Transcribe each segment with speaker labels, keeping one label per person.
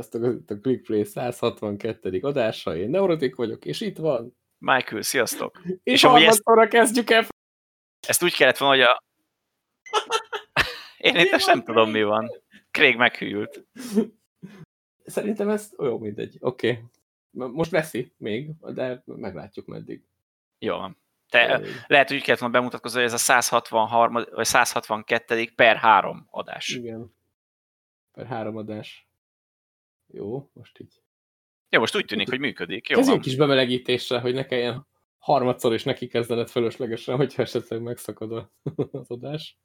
Speaker 1: Sziasztok, ez itt a ClickPlay 162. adása, én Neurotik vagyok, és itt van.
Speaker 2: Michael, sziasztok.
Speaker 1: És, és ezt, kezdjük el.
Speaker 2: Ezt úgy kellett volna, hogy a... Én itt nem tudom, mi van. Craig meghűlt.
Speaker 1: Szerintem ez olyan mindegy. Oké. Okay. Most veszi még, de meglátjuk meddig.
Speaker 2: Jó van. Te, lehet, hogy úgy kellett volna bemutatkozni, hogy ez a 163, vagy 162. per 3 adás.
Speaker 1: Igen. Per 3 adás. Jó, most így.
Speaker 2: Jó, most úgy tűnik, hogy működik. Jó
Speaker 1: Kezdjünk kis bemelegítésre, hogy ne kelljen harmadszor is neki kezdened fölöslegesen, hogyha esetleg megszakad az adás.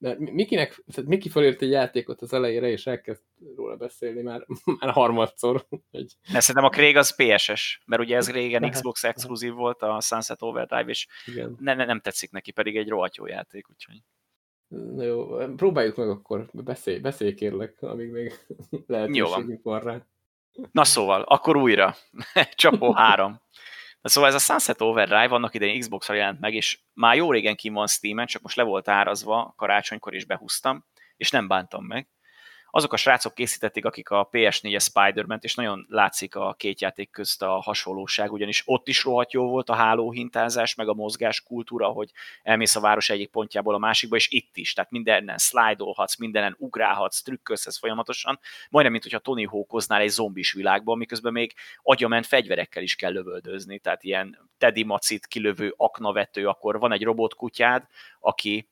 Speaker 1: De Mikinek, tehát Miki felért egy játékot az elejére, és elkezd róla beszélni már, már harmadszor. Egy...
Speaker 2: Ne, szerintem a Craig az PSS, mert ugye ez régen Xbox exkluzív volt a Sunset Overdrive, és Igen. Ne, ne, nem tetszik neki, pedig egy rohadt jó játék, úgyhogy...
Speaker 1: Na jó, próbáljuk meg akkor, beszélj, beszélj kérlek, amíg még lehetőségünk van. rá.
Speaker 2: Na szóval, akkor újra. Csapó 3. Na szóval ez a Sunset Overdrive annak idején Xbox-ra jelent meg, és már jó régen kim van Steam-en, csak most le volt árazva, karácsonykor is behúztam, és nem bántam meg azok a srácok készítették, akik a PS4-es Spider-Man-t, és nagyon látszik a két játék közt a hasonlóság, ugyanis ott is rohadt jó volt a hálóhintázás, meg a mozgás kultúra, hogy elmész a város egyik pontjából a másikba, és itt is, tehát mindenen szlájdolhatsz, mindenen ugrálhatsz, trükközhetsz folyamatosan, majdnem, mint hogyha Tony Hawkoznál egy zombis világban, miközben még agyament fegyverekkel is kell lövöldözni, tehát ilyen Teddy Macit kilövő aknavető, akkor van egy robotkutyád, aki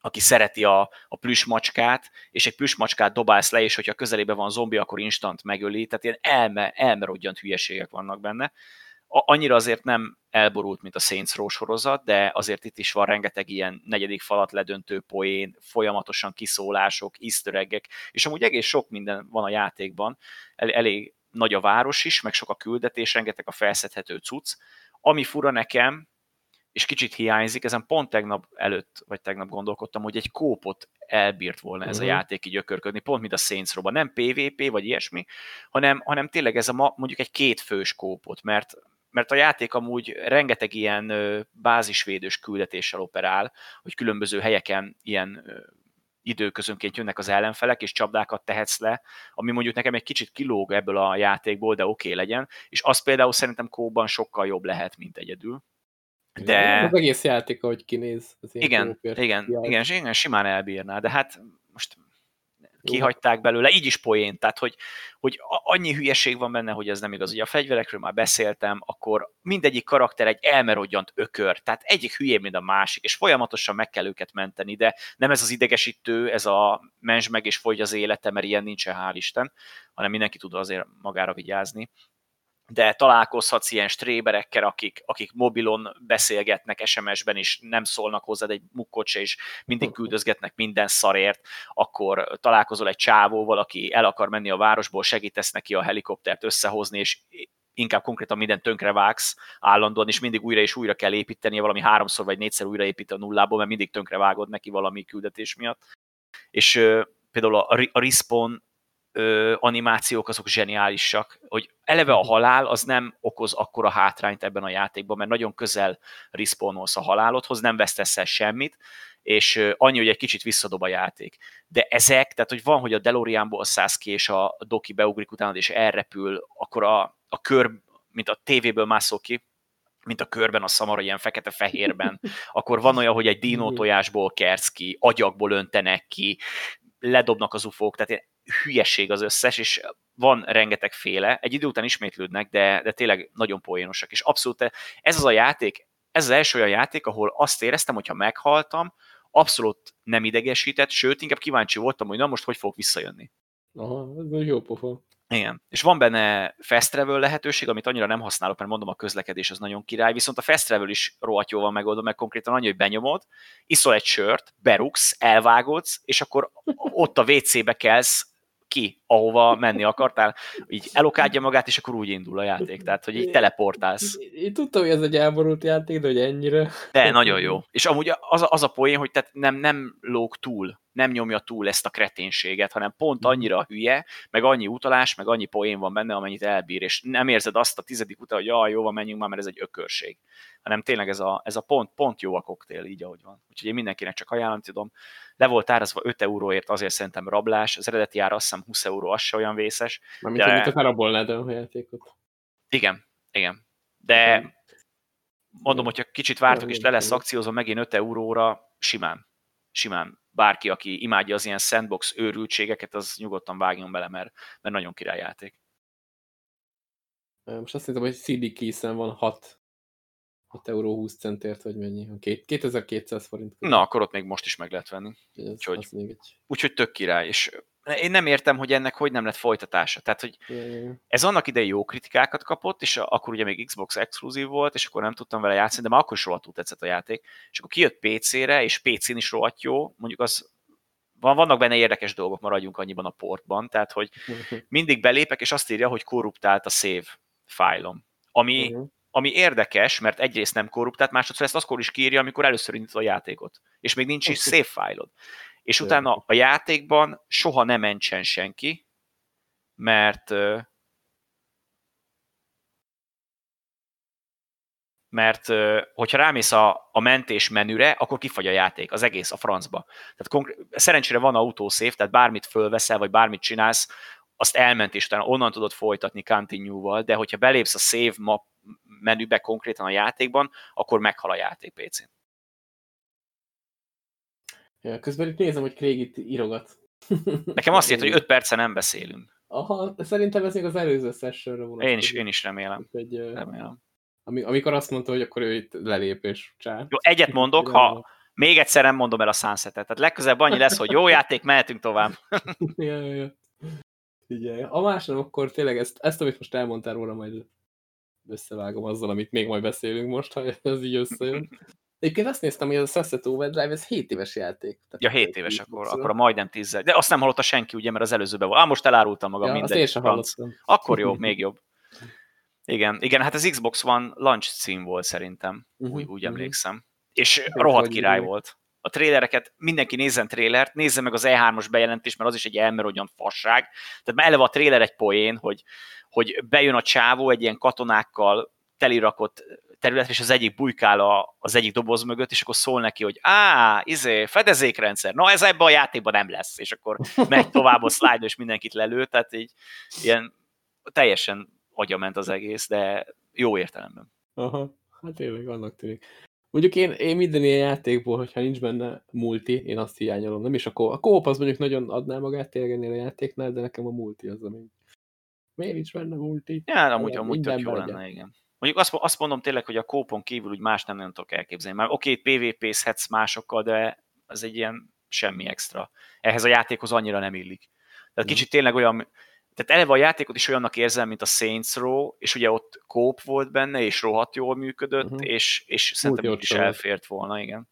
Speaker 2: aki szereti a, a plüsmacskát, és egy plüsmacskát dobálsz le, és hogyha közelében van zombi, akkor instant megöli, tehát ilyen elme, elmerodjant hülyeségek vannak benne. A, annyira azért nem elborult, mint a Saints Row sorozat, de azért itt is van rengeteg ilyen negyedik falat ledöntő poén, folyamatosan kiszólások, easter és amúgy egész sok minden van a játékban, El, elég nagy a város is, meg sok a küldetés, rengeteg a felszedhető cucc. Ami fura nekem, és kicsit hiányzik, ezen pont tegnap előtt, vagy tegnap gondolkodtam, hogy egy kópot elbírt volna ez uh-huh. a mhm. játék így ökörködni, pont mint a Saints Row-ban. Nem PvP vagy ilyesmi, hanem, hanem tényleg ez a ma, mondjuk egy kétfős kópot, mert mert a játék amúgy rengeteg ilyen bázisvédős küldetéssel operál, hogy különböző helyeken ilyen időközönként jönnek az ellenfelek, és csapdákat tehetsz le, ami mondjuk nekem egy kicsit kilóg ebből a játékból, de oké okay legyen, és az például szerintem kóban sokkal jobb lehet, mint egyedül.
Speaker 1: De... Az egész játék, ahogy kinéz. Az
Speaker 2: igen, igen, igen, igen, simán elbírná, de hát most kihagyták belőle, így is poén, tehát hogy, hogy annyi hülyeség van benne, hogy ez nem igaz. Ugye a fegyverekről már beszéltem, akkor mindegyik karakter egy elmerodjant ökör, tehát egyik hülyébb, mint a másik, és folyamatosan meg kell őket menteni, de nem ez az idegesítő, ez a mens meg és fogy az élete, mert ilyen nincsen, hál' Isten, hanem mindenki tud azért magára vigyázni de találkozhatsz ilyen stréberekkel, akik, akik mobilon beszélgetnek SMS-ben, és nem szólnak hozzád egy mukkot és mindig küldözgetnek minden szarért, akkor találkozol egy csávóval, aki el akar menni a városból, segítesz neki a helikoptert összehozni, és inkább konkrétan minden tönkre vágsz állandóan, és mindig újra és újra kell építeni, valami háromszor vagy négyszer újra épít a nullából, mert mindig tönkre vágod neki valami küldetés miatt. És például a, a Respawn ö, animációk azok zseniálisak, hogy eleve a halál az nem okoz akkora hátrányt ebben a játékban, mert nagyon közel respawnolsz a halálodhoz, nem vesztesz el semmit, és annyi, hogy egy kicsit visszadob a játék. De ezek, tehát hogy van, hogy a DeLoreanból szállsz ki, és a doki beugrik utána, és elrepül, akkor a, a kör, mint a tévéből mászol ki, mint a körben a szamara ilyen fekete-fehérben, akkor van olyan, hogy egy dinótojásból kersz ki, agyakból öntenek ki, ledobnak az ufók, tehát hülyeség az összes, és van rengeteg féle, egy idő után ismétlődnek, de, de tényleg nagyon poénosak, és abszolút ez az a játék, ez az első olyan játék, ahol azt éreztem, hogy ha meghaltam, abszolút nem idegesített, sőt, inkább kíváncsi voltam, hogy na most hogy fog visszajönni.
Speaker 1: Aha, ez jó pofa.
Speaker 2: Igen. És van benne fast travel lehetőség, amit annyira nem használok, mert mondom, a közlekedés az nagyon király, viszont a fast travel is rohadt jól van megoldva, meg konkrétan annyi, hogy benyomod, iszol egy sört, berugsz, elvágodsz, és akkor ott a WC-be kelsz ki, ahova menni akartál, így elokádja magát, és akkor úgy indul a játék, tehát, hogy így teleportálsz.
Speaker 1: Én tudtam, hogy ez egy elborult játék, de hogy ennyire.
Speaker 2: De nagyon jó. És amúgy az a, az a poén, hogy tehát nem, nem lóg túl nem nyomja túl ezt a kreténséget, hanem pont
Speaker 1: Mhm.
Speaker 2: annyira hülye, meg annyi utalás, meg annyi poén van benne, amennyit elbír, és nem érzed azt a tizedik után, hogy jaj, jó van, menjünk már, mert ez egy ökörség. Hanem tényleg ez a, ez a pont, pont jó a koktél, így ahogy van. Úgyhogy én mindenkinek csak ajánlani tudom. Le volt árazva 5 euróért, azért szerintem rablás. Az eredeti ára azt hiszem 20 euró, az se olyan vészes.
Speaker 1: Mármint,
Speaker 2: De-
Speaker 1: hogy mint a rabolnád a játékot.
Speaker 2: Igen, igen. De mondom, hogyha kicsit vártok, és le lesz akciózva megint 5 euróra, simán. Simán. Bárki, aki imádja az ilyen sandbox őrültségeket, az nyugodtan vágjon bele, mert, mert nagyon királyjáték.
Speaker 1: Most azt hiszem, hogy CD Keys-en van 6, 6 euró 20 centért, vagy mennyi? Két- 2200 forint. körül.
Speaker 2: Na, akkor ott még most is meg lehet venni.
Speaker 1: Úgyhogy ez,
Speaker 2: úgyhogy-
Speaker 1: még egy...
Speaker 2: Úgyhogy tök király. És én nem értem, hogy ennek hogy nem lett folytatása. Tehát, hogy ez annak idején jó kritikákat kapott, és akkor ugye még Xbox exkluzív volt, és akkor nem tudtam vele játszani, de már akkor is rohadtul tetszett a játék. És akkor kijött PC-re, és PC-n is rohadt jó, mondjuk az van, vannak benne érdekes dolgok, maradjunk annyiban a portban, tehát hogy mindig belépek, és azt írja, hogy korruptált a save fájlom. Ami,
Speaker 1: Mhm.
Speaker 2: Ami érdekes, mert egyrészt nem korruptált, másodszor ezt akkor is kírja, amikor először indítod a játékot, és még nincs is save fájlod. És utána a játékban soha nem mentsen senki, mert mert hogyha rámész a, a mentés menüre, akkor kifagy a játék, az egész a francba. Tehát konkrét, szerencsére van autószév, tehát bármit fölveszel, vagy bármit csinálsz, azt elment, és utána onnan tudod folytatni continue-val, de hogyha belépsz a save map menübe konkrétan a játékban, akkor meghal a játék PC-n.
Speaker 1: Ja, közben itt nézem, hogy Craig itt írogat.
Speaker 2: Nekem azt írt, hogy 5 perce nem beszélünk.
Speaker 1: Aha, szerintem ez még az előző sessionre vonatkozik.
Speaker 2: Én is, én is remélem.
Speaker 1: Ö,
Speaker 2: remélem.
Speaker 1: ami, amikor azt mondta, hogy akkor ő itt lelép és csá.
Speaker 2: Jó, egyet mondok, ha még egyszer nem mondom el a Sunset-et. Tehát legközelebb annyi lesz, hogy jó játék, mehetünk tovább.
Speaker 1: ja, ja, ja. Figyelj, a másnap akkor tényleg ezt, ezt, amit most elmondtál róla, majd összevágom azzal, amit még majd beszélünk most, ha ez így összejön. Egyébként azt néztem, hogy ez a Sunset Overdrive, ez 7 éves játék. Tehát
Speaker 2: Ja, 7 éves akkor, akkor a majdnem 10 De azt nem hallotta senki, ugye, mert az előzőben volt. Á, most elárultam magam
Speaker 1: ja,
Speaker 2: mindegy.
Speaker 1: Azt én sem hallottam.
Speaker 2: Akkor jó, még jobb. Igen, igen, hát az Xbox One launch cím volt szerintem,
Speaker 1: Mhm,
Speaker 2: úgy, úgy
Speaker 1: mhm.
Speaker 2: emlékszem. És rohadt király volt. A trélereket, mindenki nézzen trélert, nézze meg az E3-os bejelentést, mert az is egy elmerodjon fasság. Tehát már eleve a tréler egy poén, hogy, hogy bejön a csávó egy ilyen katonákkal telirakott területre, és az egyik bujkál a, az egyik doboz mögött, és akkor szól neki, hogy á, izé, fedezékrendszer, na ez ebben a játékban nem lesz, és akkor megy tovább a slide és mindenkit lelő, tehát így ilyen teljesen agyament az egész, de jó értelemben.
Speaker 1: Aha, hát tényleg annak tűnik. Mondjuk én, én minden ilyen játékból, hogyha nincs benne multi, én azt hiányolom. Nem is a co- A co az mondjuk nagyon adná magát tényleg a játéknál, de nekem a multi az, ami... Miért nincs benne multi?
Speaker 2: Ja, amúgy,
Speaker 1: Minden
Speaker 2: amúgy tök jó lenne, igen. Mondjuk azt, azt mondom tényleg, hogy a kópon kívül úgy más nem nagyon tudok elképzelni. Már oké, PvP-zhetsz másokkal, de ez egy ilyen semmi extra. Ehhez a játékhoz annyira nem illik. Tehát
Speaker 1: Mhm.
Speaker 2: kicsit tényleg olyan, tehát eleve a játékot is olyannak érzem, mint a Saints Row, és ugye ott kóp volt benne, és rohadt jól működött,
Speaker 1: Mhm.
Speaker 2: és, és szerintem úgy is elfért volna, igen.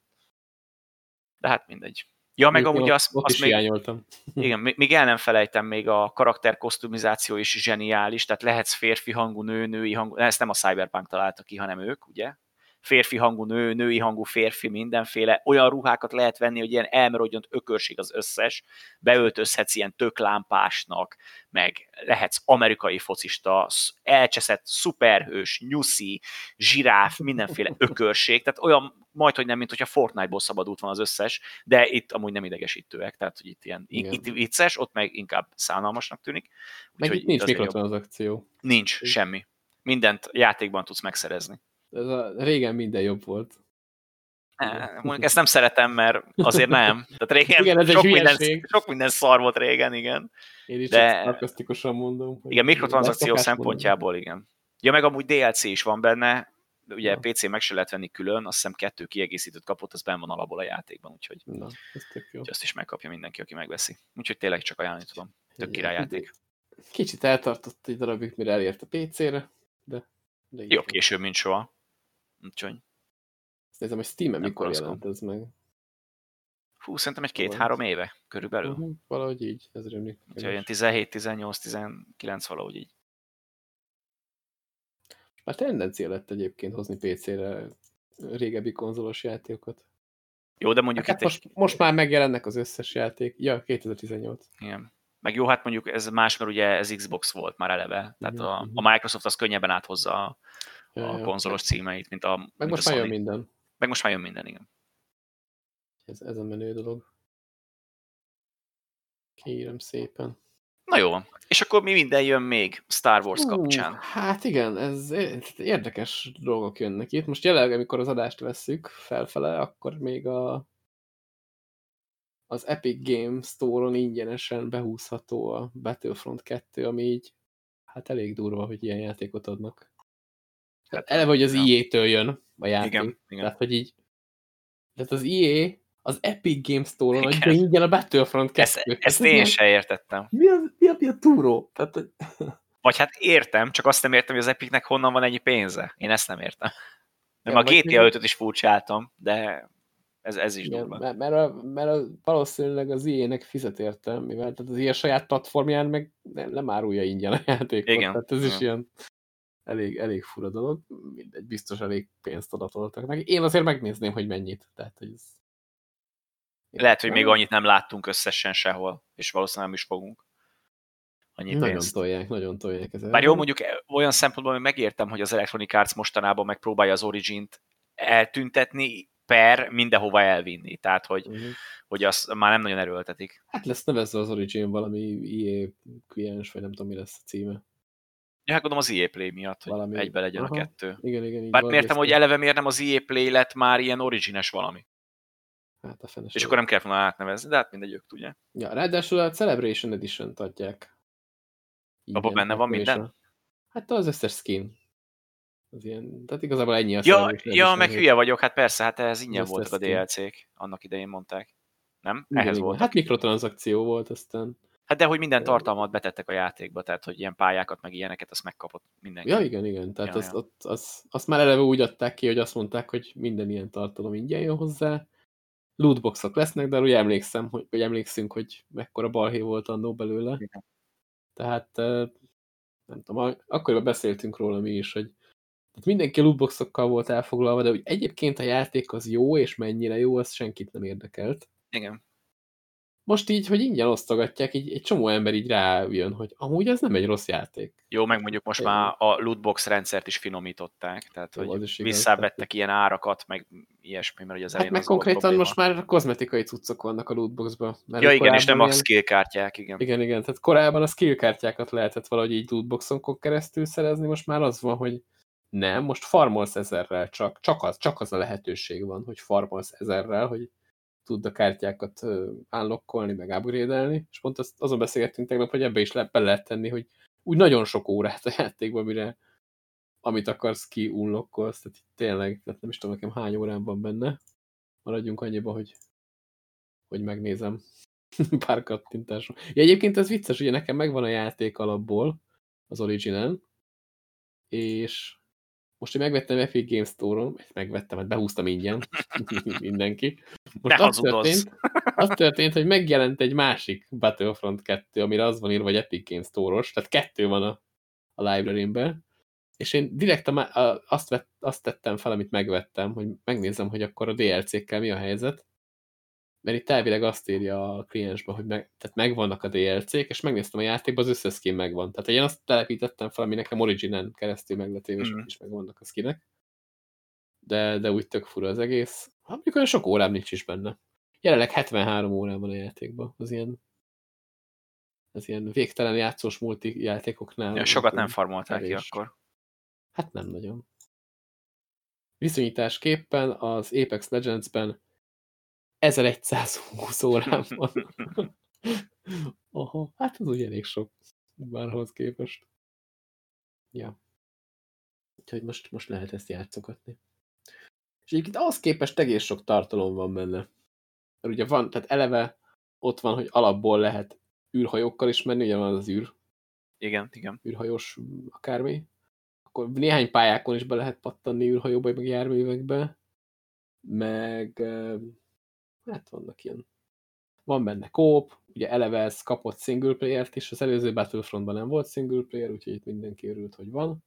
Speaker 2: De hát mindegy. Ja, meg amúgy azt, azt
Speaker 1: is
Speaker 2: még,
Speaker 1: hiányoltam.
Speaker 2: igen, még el nem felejtem, még a karakter kosztumizáció is zseniális, tehát lehetsz férfi hangú nő, női hangú, ezt nem a Cyberpunk találta ki, hanem ők, ugye? Férfi hangú nő, női hangú férfi, mindenféle. Olyan ruhákat lehet venni, hogy ilyen elmerodjont ökörség az összes, beöltözhetsz ilyen töklámpásnak, meg lehetsz amerikai focista, sz- elcseszett szuperhős, nyuszi, zsiráf, mindenféle ökörség, tehát olyan majd, hogy nem, mint hogyha Fortnite-ból szabadult van az összes, de itt amúgy nem idegesítőek, tehát hogy itt ilyen
Speaker 1: Igen.
Speaker 2: itt vicces, ott meg inkább szánalmasnak tűnik.
Speaker 1: Meg itt nincs mikrotranszakció.
Speaker 2: Nincs semmi. Mindent játékban tudsz megszerezni.
Speaker 1: Ez a, régen minden jobb volt.
Speaker 2: Mondjuk ezt nem szeretem, mert azért nem. Tehát régen
Speaker 1: Igen, ez
Speaker 2: sok, minden, sok minden szar volt régen, igen.
Speaker 1: Én is
Speaker 2: De-
Speaker 1: csak szarkasztikusan mondom.
Speaker 2: Igen, mikrotranszakció szempontjából igen. Ja, meg amúgy DLC is van benne, ugye
Speaker 1: Ja.
Speaker 2: PC meg se lehet venni külön, azt hiszem kettő kiegészítőt kapott, az benne van alapból a játékban, úgyhogy.
Speaker 1: Na, ez tök jó.
Speaker 2: azt is megkapja mindenki, aki megveszi. Úgyhogy tényleg csak ajánlani tudom. Tök király játék.
Speaker 1: Kicsit eltartott egy darabig, mire elért a PC-re, de... de van.
Speaker 2: később, mint soha. Úgyhogy,
Speaker 1: Azt nézem, hogy Steam-en mikor jelent ez meg.
Speaker 2: fú, szerintem egy két-három éve körülbelül.
Speaker 1: Uh-huh, valahogy így, ez rémlik.
Speaker 2: Úgyhogy ilyen 17, 18, 19 valahogy így.
Speaker 1: Már tendencia lett egyébként hozni PC-re régebbi konzolos játékokat.
Speaker 2: Jó, de mondjuk
Speaker 1: Hát
Speaker 2: itt
Speaker 1: most,
Speaker 2: egy...
Speaker 1: most már megjelennek az összes játék. Ja, 2018.
Speaker 2: Igen. Meg jó, hát mondjuk ez más, mert ugye ez Xbox volt már eleve. Tehát
Speaker 1: Mhm,
Speaker 2: a, a Microsoft az könnyebben áthozza a, a konzolos címeit, mint a,
Speaker 1: Meg
Speaker 2: mint
Speaker 1: most
Speaker 2: a
Speaker 1: már jön minden.
Speaker 2: Meg most már jön minden, igen.
Speaker 1: Ez, ez a menő dolog. Kérem szépen.
Speaker 2: Na jó, és akkor mi minden jön még Star Wars
Speaker 1: Ú,
Speaker 2: kapcsán?
Speaker 1: Hát igen, ez érdekes dolgok jönnek itt. Most jelenleg, amikor az adást vesszük felfele, akkor még a az Epic Game Store-on ingyenesen behúzható a Battlefront 2, ami így hát elég durva, hogy ilyen játékot adnak. Tehát eleve, hogy az. EA-től jön a játék.
Speaker 2: Igen, igen.
Speaker 1: Tehát, hogy így tehát az EA az Epic Game Store-on adja ingyen a Battlefront 2
Speaker 2: Ezt, ezt én se értettem.
Speaker 1: Mi, az, mi, a, mi a túró? Tehát, hogy-
Speaker 2: Vagy hát értem, csak azt nem értem, hogy az Epicnek honnan van ennyi pénze. Én ezt nem értem. Nem
Speaker 1: Ja,
Speaker 2: a GTA
Speaker 1: még-
Speaker 2: 5-öt is furcsáltam, de ez, ez is
Speaker 1: Igen,
Speaker 2: durva.
Speaker 1: mert, mert, a, mert a, valószínűleg az EA-nek fizet érte, mivel tehát az EA saját platformján meg nem, nem árulja ingyen a játékot.
Speaker 2: Igen,
Speaker 1: Tehát ez is
Speaker 2: igen.
Speaker 1: ilyen elég, elég fura dolog. Mindegy, biztos elég pénzt adatoltak neki. Én azért megnézném, hogy mennyit. Tehát, hogy ez...
Speaker 2: Lehet, hogy még annyit nem láttunk összesen sehol, és valószínűleg nem is fogunk. Annyi
Speaker 1: Nagyon
Speaker 2: pénzt.
Speaker 1: tolják, nagyon tolják ezzel.
Speaker 2: Bár jó, mondjuk olyan szempontból hogy megértem, hogy az Electronic Arts mostanában megpróbálja az Origin-t eltüntetni, per mindenhova elvinni. Tehát, hogy,
Speaker 1: Mhm.
Speaker 2: hogy azt már nem nagyon erőltetik.
Speaker 1: Hát lesz nevezve az Origin valami EA kliens, vagy nem tudom, mi lesz a címe.
Speaker 2: Ja, hát gondolom az EA Play miatt, hogy
Speaker 1: Valami-
Speaker 2: egybe legyen
Speaker 1: Aha.
Speaker 2: a kettő.
Speaker 1: Igen, igen, így
Speaker 2: Bár
Speaker 1: van,
Speaker 2: értem, hogy eleve miért nem az EA Play lett már ilyen origines valami.
Speaker 1: Hát a fenes.
Speaker 2: És akkor nem kell volna átnevezni, de hát mindegy, ők tudják.
Speaker 1: Ja, ráadásul a Celebration Edition-t adják.
Speaker 2: Abban
Speaker 1: Igen,
Speaker 2: benne van minden?
Speaker 1: a- Hát az összes skin. Az ilyen, tehát igazából ennyi a
Speaker 2: Ja, ja meg hülye vagyok, hát persze, hát ez ingyen voltak a. DLC-k, annak idején mondták. Nem?
Speaker 1: Igen,
Speaker 2: Ehhez
Speaker 1: igen.
Speaker 2: voltak.
Speaker 1: Hát mikrotranszakció volt aztán.
Speaker 2: Hát de hogy minden tartalmat betettek a játékba, tehát hogy ilyen pályákat, meg ilyeneket, azt megkapott mindenki.
Speaker 1: Ja, igen, igen. Tehát
Speaker 2: Ja,
Speaker 1: azt,
Speaker 2: ja.
Speaker 1: Ott, az, azt már eleve úgy adták ki, hogy azt mondták, hogy minden ilyen tartalom ingyen jön hozzá. Lootboxok lesznek, de ugye emlékszem, hogy, vagy emlékszünk, hogy mekkora balhé volt annó belőle.
Speaker 2: Igen.
Speaker 1: Tehát eh, nem tudom, akkoriban beszéltünk róla mi is, hogy tehát mindenki lootboxokkal volt elfoglalva, de hogy egyébként a játék az jó, és mennyire jó, az senkit nem érdekelt.
Speaker 2: Igen.
Speaker 1: Most így, hogy ingyen osztogatják, így egy csomó ember így rájön, hogy amúgy ez nem egy rossz játék.
Speaker 2: Jó, meg mondjuk most már a lootbox rendszert is finomították, tehát
Speaker 1: Jó,
Speaker 2: hogy visszavettek ilyen árakat, meg ilyesmi, mert ugye az
Speaker 1: Hát
Speaker 2: elején
Speaker 1: meg
Speaker 2: az
Speaker 1: konkrétan
Speaker 2: probléma.
Speaker 1: most már kozmetikai cuccok vannak a lootboxban. Mert
Speaker 2: Ja igen, és nem a
Speaker 1: korábban
Speaker 2: skill kártyák, igen.
Speaker 1: Igen, igen, tehát korábban a skill kártyákat lehetett valahogy így lootboxon keresztül szerezni, most már az van, hogy nem, most farmolsz ezerrel csak, csak az, csak az a lehetőség van, hogy farmolsz ezerrel, hogy tudd a kártyákat unlockolni, meg upgrade és pont azt, azon beszélgettünk tegnap, hogy ebbe is le, be lehet tenni, hogy úgy nagyon sok órát a játékban, mire amit akarsz ki unlockolsz, tehát tényleg, tehát nem is tudom nekem hány órán van benne, maradjunk annyiba, hogy, hogy megnézem pár kattintáson. Ja, egyébként ez vicces, ugye nekem megvan a játék alapból, az Originen, és most, hogy megvettem Epic Games Store-on, megvettem, hát behúztam ingyen, mindenki. Most
Speaker 2: Ne
Speaker 1: az történt, az történt, hogy megjelent egy másik Battlefront 2, amire az van írva, hogy Epic Games Store-os, tehát kettő van a, a library-ben, és én direkt a, a, azt, vett, azt tettem fel, amit megvettem, hogy megnézem, hogy akkor a DLC-kkel mi a helyzet, mert itt elvileg azt írja a kliensben, hogy meg, tehát megvannak a DLC-k, és megnéztem a játékban, az összes skin megvan. Tehát én azt telepítettem fel, ami nekem Originen keresztül megletéve, és mm. is megvannak a skinek. De, de úgy tök fura az egész. Hát mondjuk olyan sok órám nincs is benne. Jelenleg 73 órán van a játékban. Az ilyen, az ilyen végtelen játszós multi játékoknál.
Speaker 2: Ja, sokat nem farmolták ki akkor.
Speaker 1: Hát nem nagyon. Viszonyításképpen az Apex Legends-ben 1120 órán van. Aha, hát az úgy elég sok bárhoz képest. Ja. Úgyhogy most, most lehet ezt játszogatni. És egyébként ahhoz képest egész sok tartalom van benne. Mert ugye van, tehát eleve ott van, hogy alapból lehet űrhajókkal is menni, ugye van az űr,
Speaker 2: Igen, igen.
Speaker 1: űrhajós akármi. Akkor néhány pályákon is be lehet pattanni űrhajóba, meg járművekbe. Meg eh, hát vannak ilyen van benne kóp, ugye eleve kapott single player-t is, az előző Battlefrontban nem volt single player, úgyhogy itt mindenki örült, hogy van.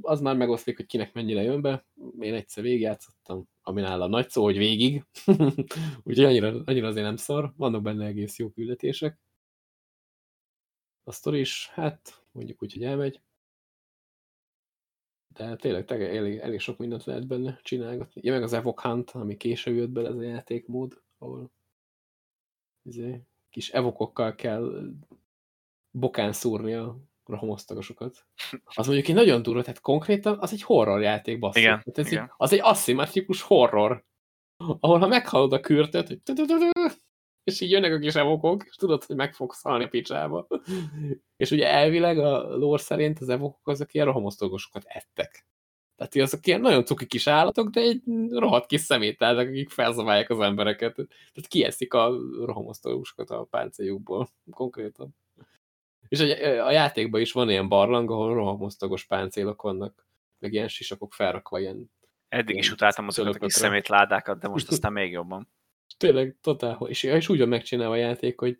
Speaker 1: Az már megoszlik, hogy kinek mennyire jön be. Én egyszer végigjátszottam, ami nála nagy szó, hogy végig. Úgyhogy annyira, annyira azért nem szar. Vannak benne egész jó küldetések. A sztori is, hát mondjuk úgy, hogy elmegy. De tényleg, tényleg elég, elég sok mindent lehet benne csinálgatni. Ja, meg az Evoke Hunt, ami később jött bele ez a játékmód, ahol izé, kis evokokkal kell bokán szúrni a rohamosztagosokat. Az mondjuk egy nagyon durva, tehát konkrétan az egy horror játék, basszus.
Speaker 2: Igen,
Speaker 1: Tehát ez
Speaker 2: igen.
Speaker 1: Egy, az egy aszimmetrikus horror, ahol ha meghallod a kürtöt, hogy és így jönnek a kis evokok, és tudod, hogy meg fogsz halni picsába. És ugye elvileg a lore szerint az evokok azok ilyen rohamosztagosokat ettek. Tehát azok ilyen nagyon cuki kis állatok, de egy rohadt kis szemételnek, akik felzabálják az embereket. Tehát kieszik a rohamosztagosokat a páncéljukból, konkrétan. És a, játékban is van ilyen barlang, ahol rohamosztagos páncélok vannak, meg ilyen sisakok felrakva ilyen
Speaker 2: Eddig is
Speaker 1: ilyen
Speaker 2: utáltam azokat a kis szemétládákat, de most aztán még jobban.
Speaker 1: Tényleg, totál. És, és úgy van megcsinálva a játék, hogy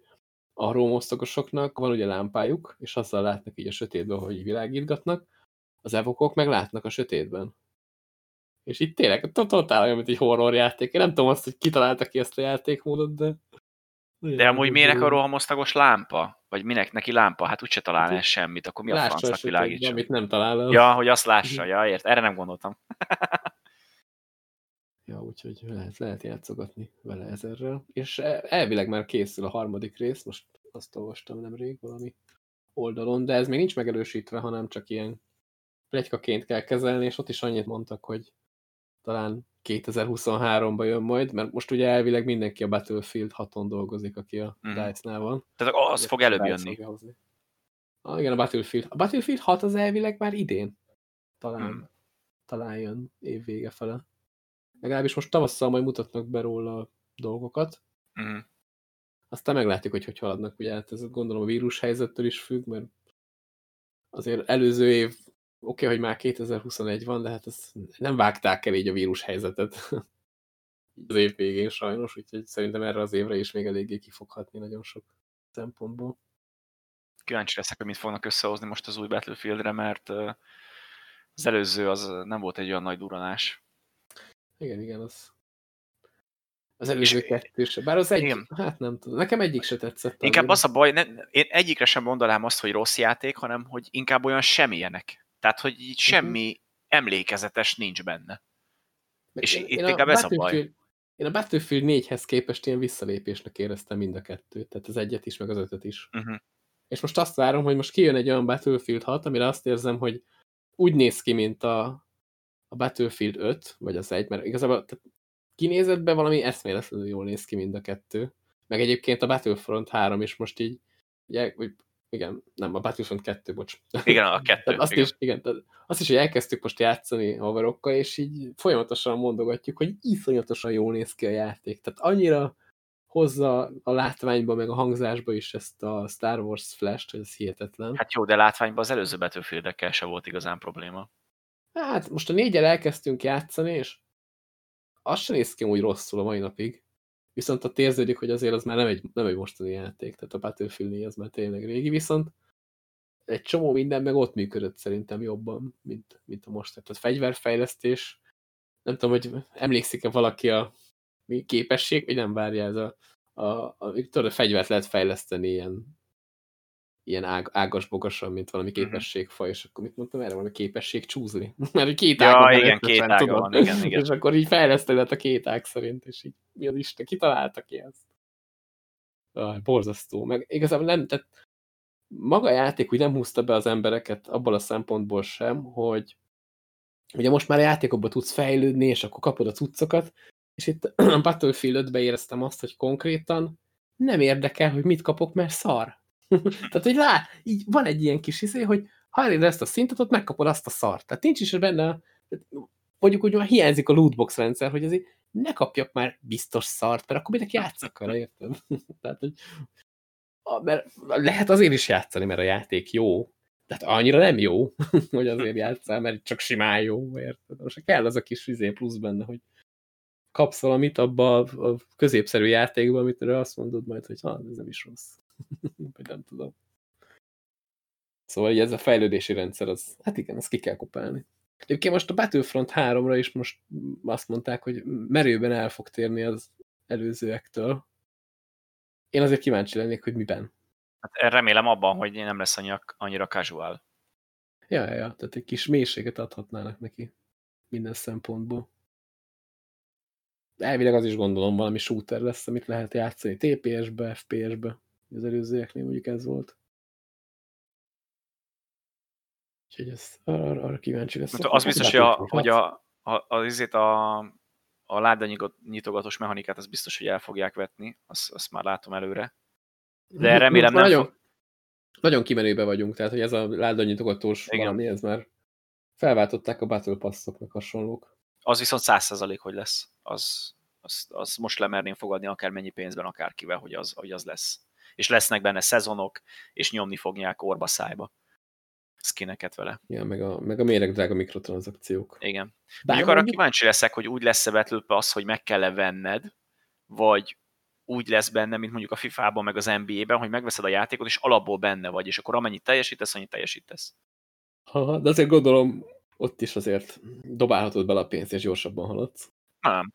Speaker 1: a rómosztagosoknak van ugye lámpájuk, és azzal látnak így a sötétben, hogy világítgatnak, az evokok meg látnak a sötétben. És itt tényleg to- totál olyan, mint egy horror játék. Én nem tudom azt, hogy kitalálta ki ezt a játékmódot, de...
Speaker 2: De amúgy minek a rohamosztagos lámpa? Vagy minek neki lámpa? Hát úgyse talál el semmit, akkor mi a
Speaker 1: Lássa a
Speaker 2: francnak világítson?
Speaker 1: amit nem talál el.
Speaker 2: Ja, hogy azt lássa, ja, ért. Erre nem gondoltam.
Speaker 1: Ja, úgyhogy lehet, lehet játszogatni vele ezerrel. És e- elvileg már készül a harmadik rész, most azt olvastam nemrég valami oldalon, de ez még nincs megerősítve, hanem csak ilyen plegykaként kell kezelni, és ott is annyit mondtak, hogy talán 2023-ban jön majd, mert most ugye elvileg mindenki a Battlefield 6-on dolgozik, aki a
Speaker 2: Mhm.
Speaker 1: DICE-nál van.
Speaker 2: Tehát az
Speaker 1: Ugye
Speaker 2: fog előbb jönni.
Speaker 1: Ah, igen, a Battlefield. A Battlefield 6 az elvileg már idén. Talán,
Speaker 2: Hmm.
Speaker 1: talán jön év vége fele. Legalábbis most tavasszal majd mutatnak be róla dolgokat.
Speaker 2: Mhm.
Speaker 1: Aztán meglátjuk, hogy hogy haladnak. Ugye hát ez gondolom a vírus helyzettől is függ, mert azért előző év, oké, okay, hogy már 2021 van, de hát ezt nem vágták el így a vírus helyzetet az év végén sajnos, úgyhogy szerintem erre az évre is még eléggé kifoghatni nagyon sok szempontból.
Speaker 2: Kíváncsi leszek, hogy mit fognak összehozni most az új Battlefieldre, mert az előző az nem volt egy olyan nagy duranás.
Speaker 1: Igen, igen, az az előző
Speaker 2: És-
Speaker 1: kettő se. Bár az egy,
Speaker 2: Igen.
Speaker 1: hát nem tudom, nekem egyik se tetszett.
Speaker 2: Inkább
Speaker 1: annyira.
Speaker 2: az a baj, ne, én egyikre sem mondanám azt, hogy rossz játék, hanem hogy inkább olyan semmilyenek. Tehát, hogy így semmi emlékezetes nincs benne.
Speaker 1: Meg
Speaker 2: és
Speaker 1: én-
Speaker 2: itt
Speaker 1: én a
Speaker 2: inkább ez a baj.
Speaker 1: Én a Battlefield 4-hez képest ilyen visszalépésnek éreztem mind a kettőt, tehát az egyet is, meg az ötöt is.
Speaker 2: Uh-huh.
Speaker 1: És most azt várom, hogy most kijön egy olyan Battlefield 6, amire azt érzem, hogy úgy néz ki, mint a, a Battlefield 5, vagy az egy, mert igazából tehát kinézetben valami eszméletlenül jól néz ki mind a kettő. Meg egyébként a Battlefront 3 is most így, ugye, igen, nem, a Battlefront 2, bocs.
Speaker 2: Igen, a kettő.
Speaker 1: Tehát azt
Speaker 2: igen.
Speaker 1: is, igen, tehát azt is, hogy elkezdtük most játszani haverokkal, és így folyamatosan mondogatjuk, hogy iszonyatosan jól néz ki a játék. Tehát annyira hozza a látványba, meg a hangzásba is ezt a Star Wars Flash-t, hogy ez hihetetlen.
Speaker 2: Hát jó, de látványban az előző Battlefieldekkel se volt igazán probléma.
Speaker 1: Hát most a négyel elkezdtünk játszani, és az sem néz ki úgy rosszul a mai napig. Viszont ott érződik, hogy azért az már nem egy, nem egy mostani játék, tehát a Battlefield 4 az már tényleg régi, viszont egy csomó minden meg ott működött szerintem jobban, mint, mint a most. Tehát a fegyverfejlesztés, nem tudom, hogy emlékszik-e valaki a mi képesség, vagy nem várja ez a, a, a, tudod, a fegyvert lehet fejleszteni ilyen, ilyen ág, ágas-bogasan, mint valami
Speaker 2: Mhm.
Speaker 1: képességfaj, és akkor mit mondtam erre, valami képesség csúzni. Mert két
Speaker 2: Ja,
Speaker 1: ága
Speaker 2: igen, két ága
Speaker 1: tudod?
Speaker 2: van, igen, igen.
Speaker 1: És akkor így fejleszteni a két ág szerint, és így mi az Isten, kitalálta ki ezt? Ah, borzasztó. Meg igazából nem, tehát maga a játék úgy nem húzta be az embereket abból a szempontból sem, hogy ugye most már a játékokban tudsz fejlődni, és akkor kapod a cuccokat, és itt a Battlefield 5 éreztem azt, hogy konkrétan nem érdekel, hogy mit kapok, mert szar. Tehát, hogy lá, így van egy ilyen kis izé, hogy ha eléred ezt a szintet, ott megkapod azt a szart. Tehát nincs is benne, mondjuk úgy hiányzik a lootbox rendszer, hogy azért ne kapjak már biztos szart, mert akkor minek játszak vele, érted? Tehát, hogy mert lehet azért is játszani, mert a játék jó, tehát annyira nem jó, hogy azért játszál, mert csak simán jó, érted? Most kell az a kis izé plusz benne, hogy kapsz valamit abba a, középszerű játékban, amit azt mondod majd, hogy ha, ez nem is rossz. Vagy nem tudom. Szóval így ez a fejlődési rendszer, az, hát igen, ezt ki kell kopálni. Egyébként most a Battlefront 3-ra is most azt mondták, hogy merőben el fog térni az előzőektől. Én azért kíváncsi lennék, hogy miben.
Speaker 2: Hát remélem abban, hogy nem lesz annyira, annyira casual.
Speaker 1: Ja, ja, ja, tehát egy kis mélységet adhatnának neki minden szempontból. Elvileg az is gondolom valami shooter lesz, amit lehet játszani TPS-be, FPS-be. Az előzőeknél mondjuk ez volt. Úgyhogy ez, arra, arra kíváncsi lesz.
Speaker 2: Hát az biztos, hogy a, hogy a, a, az, a, a láda nyitogatós mechanikát az biztos, hogy el fogják vetni, azt, azt már látom előre. De remélem nem
Speaker 1: nagyon, fog... nagyon kimenőbe vagyunk, tehát hogy ez a láda nyitogatós Igen. valami, ez már felváltották a Battle Pass-oknak hasonlók.
Speaker 2: Az viszont százalék, hogy lesz. Az, az, az most lemerném fogadni akár mennyi pénzben, akárkivel, hogy az, hogy az lesz. És lesznek benne szezonok, és nyomni fogják orba szájba skineket vele.
Speaker 1: Ja, meg a, meg a méreg drága mikrotranszakciók.
Speaker 2: Igen. Bár mondjuk arra kíváncsi leszek, hogy úgy lesz-e Battle Pass, hogy meg kell-e venned, vagy úgy lesz benne, mint mondjuk a FIFA-ban, meg az NBA-ben, hogy megveszed a játékot, és alapból benne vagy, és akkor amennyit teljesítesz, annyit teljesítesz.
Speaker 1: Ha, de azért gondolom, ott is azért dobálhatod bele a pénzt, és gyorsabban haladsz.
Speaker 2: Nem.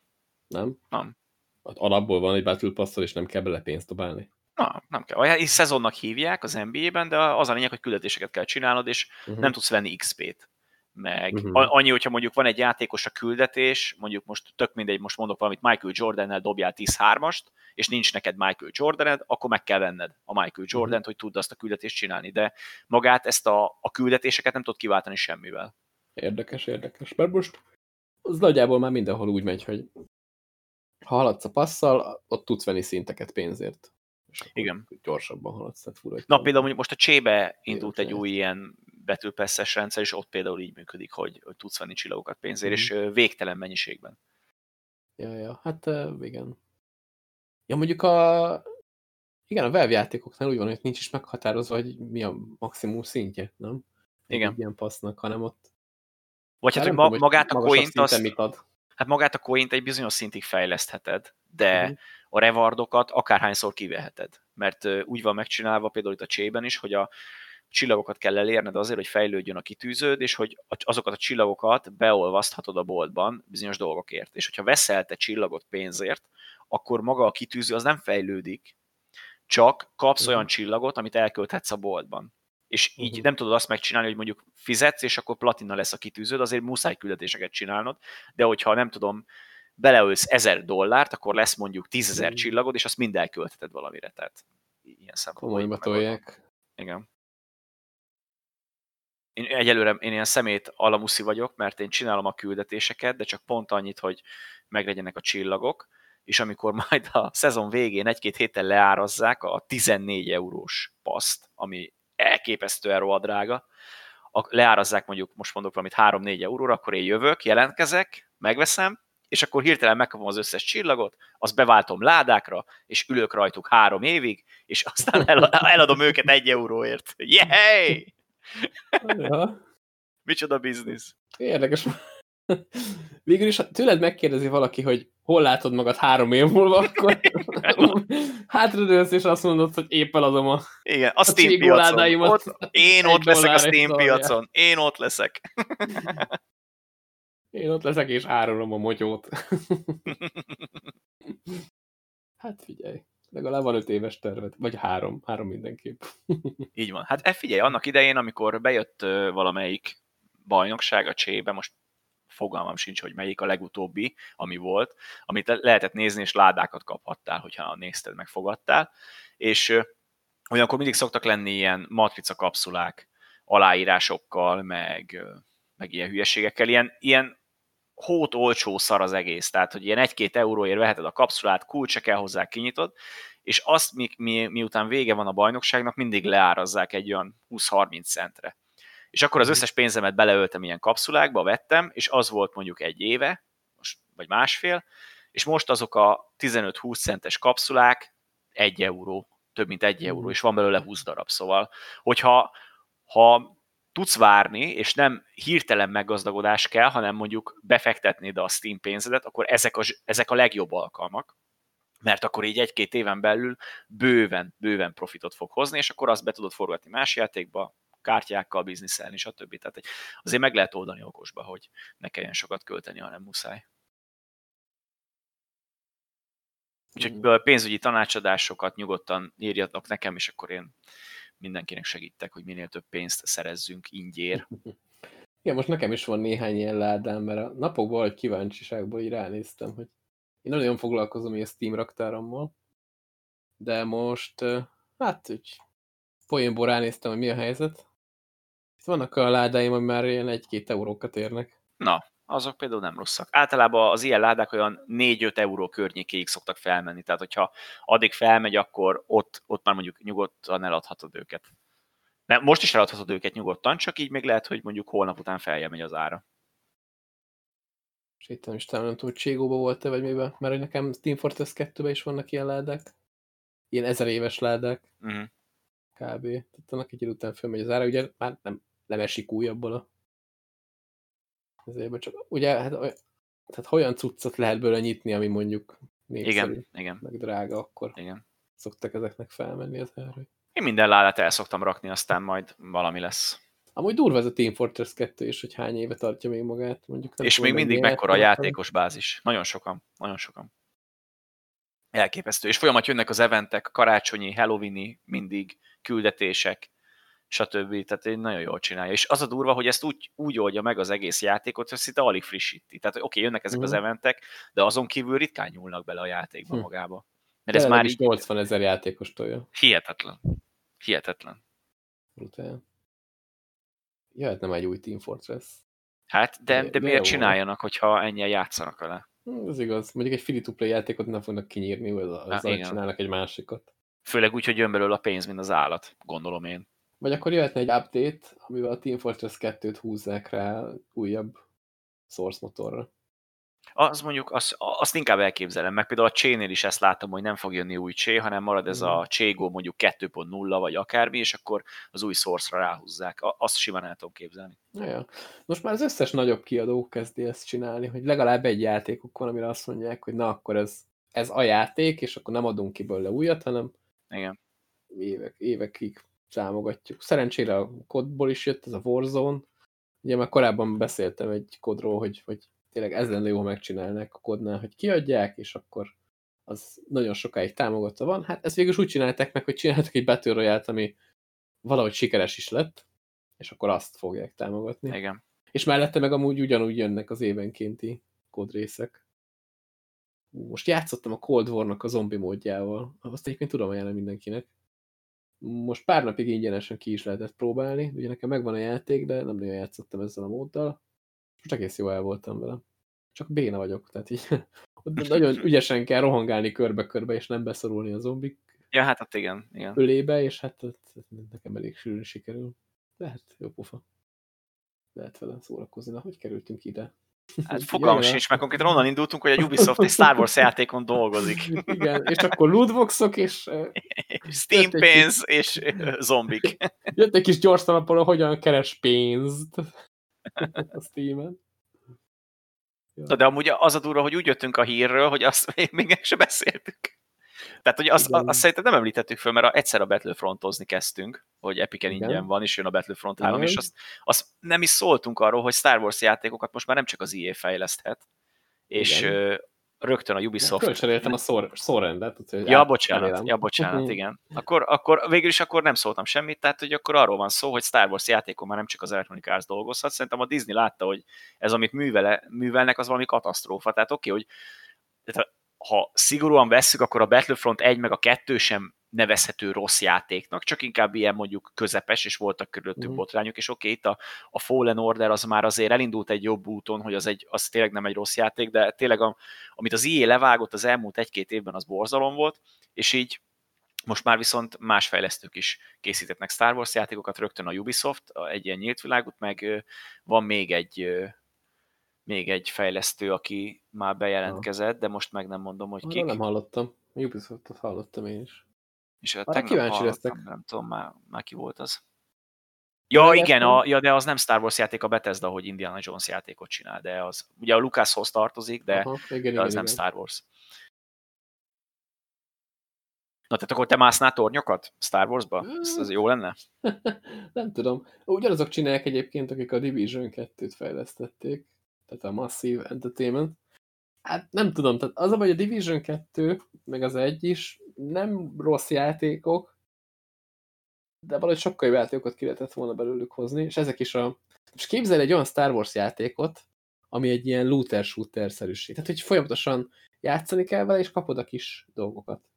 Speaker 1: Nem?
Speaker 2: Nem.
Speaker 1: Hát alapból van egy Battle pass és nem kell bele pénzt dobálni.
Speaker 2: Na, nem kell. Olyan szezonnak hívják az NBA-ben, de az a lényeg, hogy küldetéseket kell csinálnod, és uh-huh. nem tudsz venni XP-t. Meg uh-huh. annyi, hogyha mondjuk van egy játékos a küldetés, mondjuk most tök mindegy, most mondok valamit, Michael Jordan-nel dobjál 10-3-ast, és nincs neked Michael jordan akkor meg kell venned a Michael mhm. Jordan-t, uh-huh. hogy tudd azt a küldetést csinálni. De magát ezt a, a küldetéseket nem tudod kiváltani semmivel.
Speaker 1: Érdekes, érdekes. Mert most az nagyjából már mindenhol úgy megy, hogy ha haladsz a passzal, ott tudsz venni szinteket pénzért.
Speaker 2: És Igen.
Speaker 1: Gyorsabban haladsz, tehát fura.
Speaker 2: Na például mondjuk most a csébe indult egy új ilyen betűpesszes rendszer, és ott például így működik, hogy, hogy tudsz venni csillagokat pénzért, mm. és végtelen mennyiségben.
Speaker 1: Ja, ja, hát igen. Ja, mondjuk a igen, a Valve játékoknál úgy van, hogy nincs is meghatározva, hogy mi a maximum szintje, nem?
Speaker 2: Igen.
Speaker 1: Egy ilyen passznak, hanem ott...
Speaker 2: Vagy hát, hogy ma, magát a coint azt... Mit ad. Hát magát a coint egy bizonyos szintig fejlesztheted, de uh-huh. A rewardokat akárhányszor kiveheted. Mert úgy van megcsinálva például itt a csében is, hogy a csillagokat kell elérned azért, hogy fejlődjön a kitűződ, és hogy azokat a csillagokat beolvaszthatod a boltban bizonyos dolgokért. És hogyha veszel te csillagot pénzért, akkor maga a kitűző az nem fejlődik, csak kapsz olyan csillagot, amit elkölthetsz a boltban és így uh-huh. nem tudod azt megcsinálni, hogy mondjuk fizetsz, és akkor platina lesz a kitűződ, azért muszáj küldetéseket csinálnod, de hogyha nem tudom, beleölsz ezer dollárt, akkor lesz mondjuk tízezer csillagod, és azt mind elköltheted valamire, tehát ilyen
Speaker 1: szempontból. tolják.
Speaker 2: Igen. Én egyelőre én ilyen szemét alamuszi vagyok, mert én csinálom a küldetéseket, de csak pont annyit, hogy meglegyenek a csillagok, és amikor majd a szezon végén egy-két héttel leárazzák a 14 eurós paszt, ami elképesztően rohadt drága, leárazzák mondjuk, most mondok valamit 3-4 euróra, akkor én jövök, jelentkezek, megveszem, és akkor hirtelen megkapom az összes csillagot, azt beváltom ládákra, és ülök rajtuk három évig, és aztán eladom őket egy euróért. Yay! Ja. Micsoda biznisz.
Speaker 1: Érdekes. Végül is tőled megkérdezi valaki, hogy hol látod magad három év múlva, akkor hátradőlsz, és azt mondod, hogy épp eladom a
Speaker 2: Igen, a, a Steam piacon. Ott, én ott leszek a Steam piacon. Én ott leszek.
Speaker 1: Én ott leszek, és árulom a motyót. hát figyelj, legalább van öt éves tervet, vagy három, három mindenképp.
Speaker 2: Így van. Hát e figyelj, annak idején, amikor bejött valamelyik bajnokság a csébe, most fogalmam sincs, hogy melyik a legutóbbi, ami volt, amit lehetett nézni, és ládákat kaphattál, hogyha nézted, megfogadtál, és olyankor mindig szoktak lenni ilyen matrica kapszulák, aláírásokkal, meg, meg ilyen hülyeségekkel, ilyen, ilyen hót olcsó szar az egész, tehát hogy ilyen egy-két euróért veheted a kapszulát, kulcsa kell hozzá, kinyitod, és azt mi, mi, miután vége van a bajnokságnak, mindig leárazzák egy olyan 20-30 centre. És akkor az mhm. összes pénzemet beleöltem ilyen kapszulákba, vettem, és az volt mondjuk egy éve, most, vagy másfél, és most azok a 15-20 centes kapszulák egy euró, több mint egy euró, mhm. és van belőle 20 darab, szóval, hogyha ha tudsz várni, és nem hirtelen meggazdagodás kell, hanem mondjuk befektetnéd a Steam pénzedet, akkor ezek a, ezek a legjobb alkalmak, mert akkor így egy-két éven belül bőven, bőven profitot fog hozni, és akkor azt be tudod forgatni más játékba, kártyákkal bizniszelni, stb. Tehát azért meg lehet oldani okosba, hogy ne kelljen sokat költeni, hanem muszáj. Úgyhogy mm. pénzügyi tanácsadásokat nyugodtan írjatok nekem, és akkor én mindenkinek segítek, hogy minél több pénzt szerezzünk ingyér.
Speaker 1: Igen, most nekem is van néhány ilyen ládám, mert a napokban egy kíváncsiságból így ránéztem, hogy én nagyon foglalkozom ilyen Steam raktárommal, de most, hát úgy poénból ránéztem, hogy mi a helyzet. Itt vannak a ládáim, ami már ilyen egy-két eurókat érnek.
Speaker 2: Na, azok például nem rosszak. Általában az ilyen ládák olyan 4-5 euró környékéig szoktak felmenni, tehát hogyha addig felmegy, akkor ott, ott már mondjuk nyugodtan eladhatod őket. De most is eladhatod őket nyugodtan, csak így még lehet, hogy mondjuk holnap után feljel megy az ára.
Speaker 1: És itt nem is talán nem tudom, Cségóba volt-e, vagy miben, mert hogy nekem Team Fortress 2 is vannak ilyen ládák. Ilyen ezer éves ládák. Uh mhm. -huh. Kb. Tehát annak egy idő után fölmegy az ára, ugye már nem, nem esik újabbból a ezért, csak ugye, hát, tehát olyan cuccot lehet belőle nyitni, ami mondjuk
Speaker 2: népszerű, igen, igen.
Speaker 1: meg drága, akkor igen. szoktak ezeknek felmenni az erő.
Speaker 2: Én minden ládát el szoktam rakni, aztán majd valami lesz.
Speaker 1: Amúgy durva ez a Team Fortress 2 is, hogy hány éve tartja még magát. Mondjuk
Speaker 2: nem és még mindig mekkora a játékos bázis. Nagyon sokan, nagyon sokan. Elképesztő. És folyamat jönnek az eventek, karácsonyi, halloweeni, mindig küldetések stb. Tehát egy nagyon jól csinálja. És az a durva, hogy ezt úgy, úgy oldja meg az egész játékot, hogy szinte alig frissíti. Tehát oké, okay, jönnek ezek -huh. az mhm. eventek, de azon kívül ritkán nyúlnak bele a játékba hm. magába.
Speaker 1: Mert ez már így... 80 ezer játékos tolja.
Speaker 2: Hihetetlen. Hihetetlen.
Speaker 1: Brutál. Jöhetne már egy új Team Fortress.
Speaker 2: Hát, de, de, de miért csináljanak, hogyha ennyien játszanak vele?
Speaker 1: Hm, ez igaz. Mondjuk egy free-to-play játékot nem fognak kinyírni, azzal hát, csinálnak egy másikat.
Speaker 2: Főleg úgy, hogy jön belőle a pénz, mint az állat, gondolom én.
Speaker 1: Vagy akkor jöhetne egy update, amivel a Team Fortress 2-t húzzák rá újabb source motorra.
Speaker 2: Az mondjuk, azt, azt inkább elképzelem, meg például a Csénél is ezt látom, hogy nem fog jönni új Csé, hanem marad ez a Cségó mondjuk 2.0 vagy akármi, és akkor az új source-ra ráhúzzák. Azt simán el tudom képzelni.
Speaker 1: Ja. Most már az összes nagyobb kiadó kezdi ezt csinálni, hogy legalább egy játékuk van, amire azt mondják, hogy na akkor ez, ez a játék, és akkor nem adunk ki belőle újat, hanem
Speaker 2: Igen.
Speaker 1: Évek, évekig támogatjuk. Szerencsére a kodból is jött ez a Warzone. Ugye már korábban beszéltem egy kodról, hogy, hogy tényleg ez lenne jó megcsinálnak a kodnál, hogy kiadják, és akkor az nagyon sokáig támogatva van. Hát ezt végül úgy csinálták meg, hogy csináltak egy Battle royale ami valahogy sikeres is lett, és akkor azt fogják támogatni.
Speaker 2: Igen.
Speaker 1: És mellette meg amúgy ugyanúgy jönnek az évenkénti kódrészek. Most játszottam a Cold War-nak a zombi módjával. Azt egyébként tudom ajánlani mindenkinek most pár napig ingyenesen ki is lehetett próbálni, ugye nekem megvan a játék, de nem nagyon játszottam ezzel a móddal. Most egész jó el voltam vele. Csak béna vagyok, tehát így nagyon ügyesen kell rohangálni körbe-körbe, és nem beszorulni a zombik
Speaker 2: ja, hát ott igen, igen.
Speaker 1: ölébe, és hát nekem elég sűrűn sikerül. Lehet, jó pofa. Lehet vele szórakozni. Na, hogy kerültünk ide?
Speaker 2: Hát fogalmam sincs, mert konkrétan onnan indultunk, hogy a Ubisoft egy Star Wars játékon dolgozik.
Speaker 1: Igen, és akkor lootboxok, és...
Speaker 2: Steam pénz, kis... és zombik.
Speaker 1: Jött egy kis gyors talapon, hogyan keres pénzt a Steam-en.
Speaker 2: Ja. De amúgy az a durva, hogy úgy jöttünk a hírről, hogy azt még, még se beszéltük. Tehát, hogy azt, azt szerintem nem említettük föl, mert egyszer a Battlefrontozni kezdtünk, hogy Epiken ingyen van, és jön a Battlefront 3, Igen. és azt, azt nem is szóltunk arról, hogy Star Wars játékokat most már nem csak az EA fejleszthet, és rögtön a Ubisoft...
Speaker 1: Fölcseréltem a szórendet.
Speaker 2: Ja, bocsánat, ja, bocsánat, igen. Akkor, akkor végül is akkor nem szóltam semmit, tehát hogy akkor arról van szó, hogy Star Wars játékon már nem csak az Electronic Arts dolgozhat, szerintem a Disney látta, hogy ez, amit művele, művelnek, az valami katasztrófa. Tehát oké, okay, hogy tehát ha szigorúan vesszük, akkor a Battlefront 1 meg a 2 sem nevezhető rossz játéknak, csak inkább ilyen mondjuk közepes, és voltak körülöttük uh-huh. botrányok, és oké, okay, itt a, a Fallen Order az már azért elindult egy jobb úton, hogy az, egy, az tényleg nem egy rossz játék, de tényleg a, amit az IE levágott az elmúlt egy-két évben, az borzalom volt, és így most már viszont más fejlesztők is készítetnek Star Wars játékokat, rögtön a Ubisoft, egy ilyen nyílt világot, meg van még egy még egy fejlesztő, aki már bejelentkezett, de most meg nem mondom, hogy kik.
Speaker 1: Nem hallottam. Ubisoftot hallottam én is.
Speaker 2: És a tegnap kíváncsi lesztek. Nem tudom, már, már ki volt az. Ja, igen, a, ja, de az nem Star Wars játék, a Bethesda, hogy Indiana Jones játékot csinál, de az, ugye a Lucashoz tartozik, de, Aha, igen, de az igen, nem igen. Star Wars. Na, tehát akkor te másznál tornyokat Star Wars-ba? Ez, ez jó lenne?
Speaker 1: nem tudom. Ugyanazok csinálják egyébként, akik a Division 2-t fejlesztették, tehát a Massive Entertainment. Hát nem tudom, tehát az a baj, a Division 2, meg az egy is nem rossz játékok, de valahogy sokkal jobb játékokat ki lehetett volna belőlük hozni, és ezek is a... És képzelj egy olyan Star Wars játékot, ami egy ilyen looter-shooter-szerűség. Tehát, hogy folyamatosan játszani kell vele, és kapod a kis dolgokat.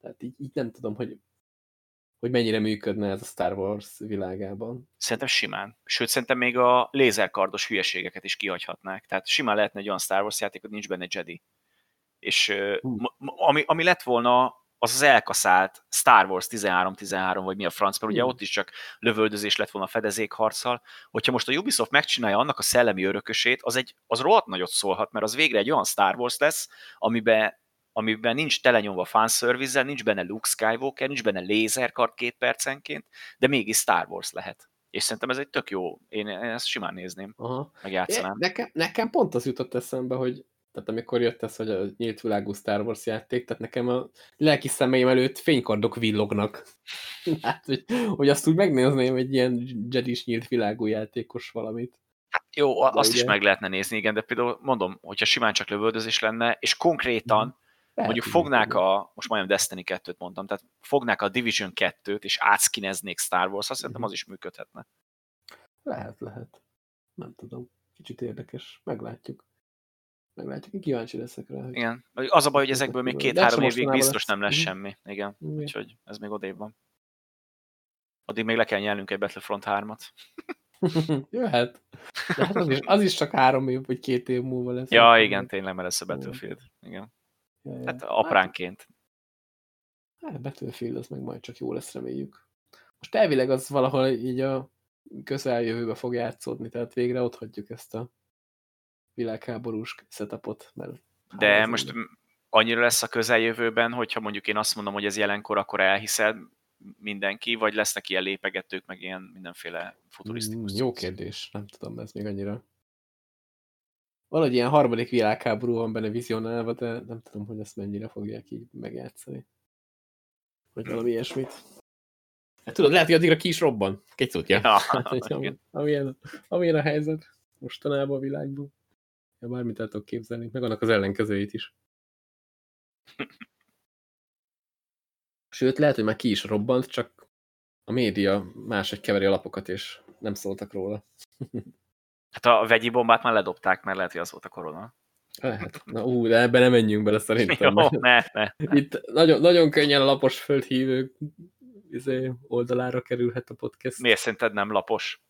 Speaker 1: Tehát így, így nem tudom, hogy, hogy mennyire működne ez a Star Wars világában.
Speaker 2: Szerintem simán. Sőt, szerintem még a lézerkardos hülyeségeket is kihagyhatnák. Tehát simán lehetne egy olyan Star Wars játék, hogy nincs benne Jedi. És uh. ami, ami lett volna az az elkaszált Star Wars 13-13, vagy mi a franc, mert ugye ott is csak lövöldözés lett volna fedezékharccal. Hogyha most a Ubisoft megcsinálja annak a szellemi örökösét, az, egy, az rohadt nagyot szólhat, mert az végre egy olyan Star Wars lesz, amiben amiben nincs telenyomva fanszervizzel, nincs benne Luke Skywalker, nincs benne lézerkart két percenként, de mégis Star Wars lehet. És szerintem ez egy tök jó, én ezt simán nézném, Aha. megjátszanám.
Speaker 1: É, nekem, nekem pont az jutott eszembe, hogy tehát amikor jött ez, hogy a nyílt világú Star Wars játék, tehát nekem a lelki szemeim előtt fénykardok villognak. hát, hogy, hogy azt úgy megnézném egy ilyen Jedi-s nyílt világú játékos valamit.
Speaker 2: Hát jó, de azt ugye... is meg lehetne nézni, igen, de például mondom, hogyha simán csak lövöldözés lenne, és konkrétan hmm. Lehet, mondjuk fognák a, most majdnem Destiny 2-t mondtam, tehát fognák a Division 2-t, és átszkineznék Star Wars, azt szerintem mhm. az is működhetne.
Speaker 1: Lehet, lehet. Nem tudom. Kicsit érdekes. Meglátjuk. Meglátjuk, én kíváncsi leszek rá.
Speaker 2: Hogy Igen. Az a baj, hogy ezekből még két-három évig biztos nem lesz mhm. semmi. Igen. Igen. Úgyhogy ez még odébb van. Addig még le kell nyelnünk egy Battlefront 3-at.
Speaker 1: Jöhet. De hát az is, az is csak három év, vagy két év múlva lesz.
Speaker 2: Ja, igen, tényleg, mert lesz a Battlefield. Igen. Ja, ja. Hát apránként.
Speaker 1: Hát, hát Battlefield az meg majd csak jó lesz, reméljük. Most elvileg az valahol így a közeljövőbe fog játszódni, tehát végre ott hagyjuk ezt a világháborús setupot. Mert
Speaker 2: De most ember. annyira lesz a közeljövőben, hogyha mondjuk én azt mondom, hogy ez jelenkor, akkor elhiszed mindenki, vagy lesznek ilyen lépegetők, meg ilyen mindenféle futurisztikus?
Speaker 1: Mm, jó kérdés, nem tudom, ez még annyira. Valahogy ilyen harmadik világháború van benne vizionálva, de nem tudom, hogy ezt mennyire fogják így megjátszani. Vagy valami ilyesmit. Hát tudod, lehet, hogy addigra ki is robban. Egy tudja. Ja, hát, amilyen, amilyen, amilyen a helyzet mostanában a világban. Ja, bármit el tudok képzelni, meg annak az ellenkezőjét is. Sőt, lehet, hogy már ki is robbant, csak a média máshogy keveri a lapokat, és nem szóltak róla.
Speaker 2: hát a vegyi bombát már ledobták, mert lehet, hogy az volt a korona.
Speaker 1: Lehet. Na ú, de ebben nem menjünk bele szerintem.
Speaker 2: Jó, ne, ne.
Speaker 1: Itt nagyon, nagyon könnyen a lapos földhívő izé, oldalára kerülhet a podcast.
Speaker 2: Miért szerinted nem lapos?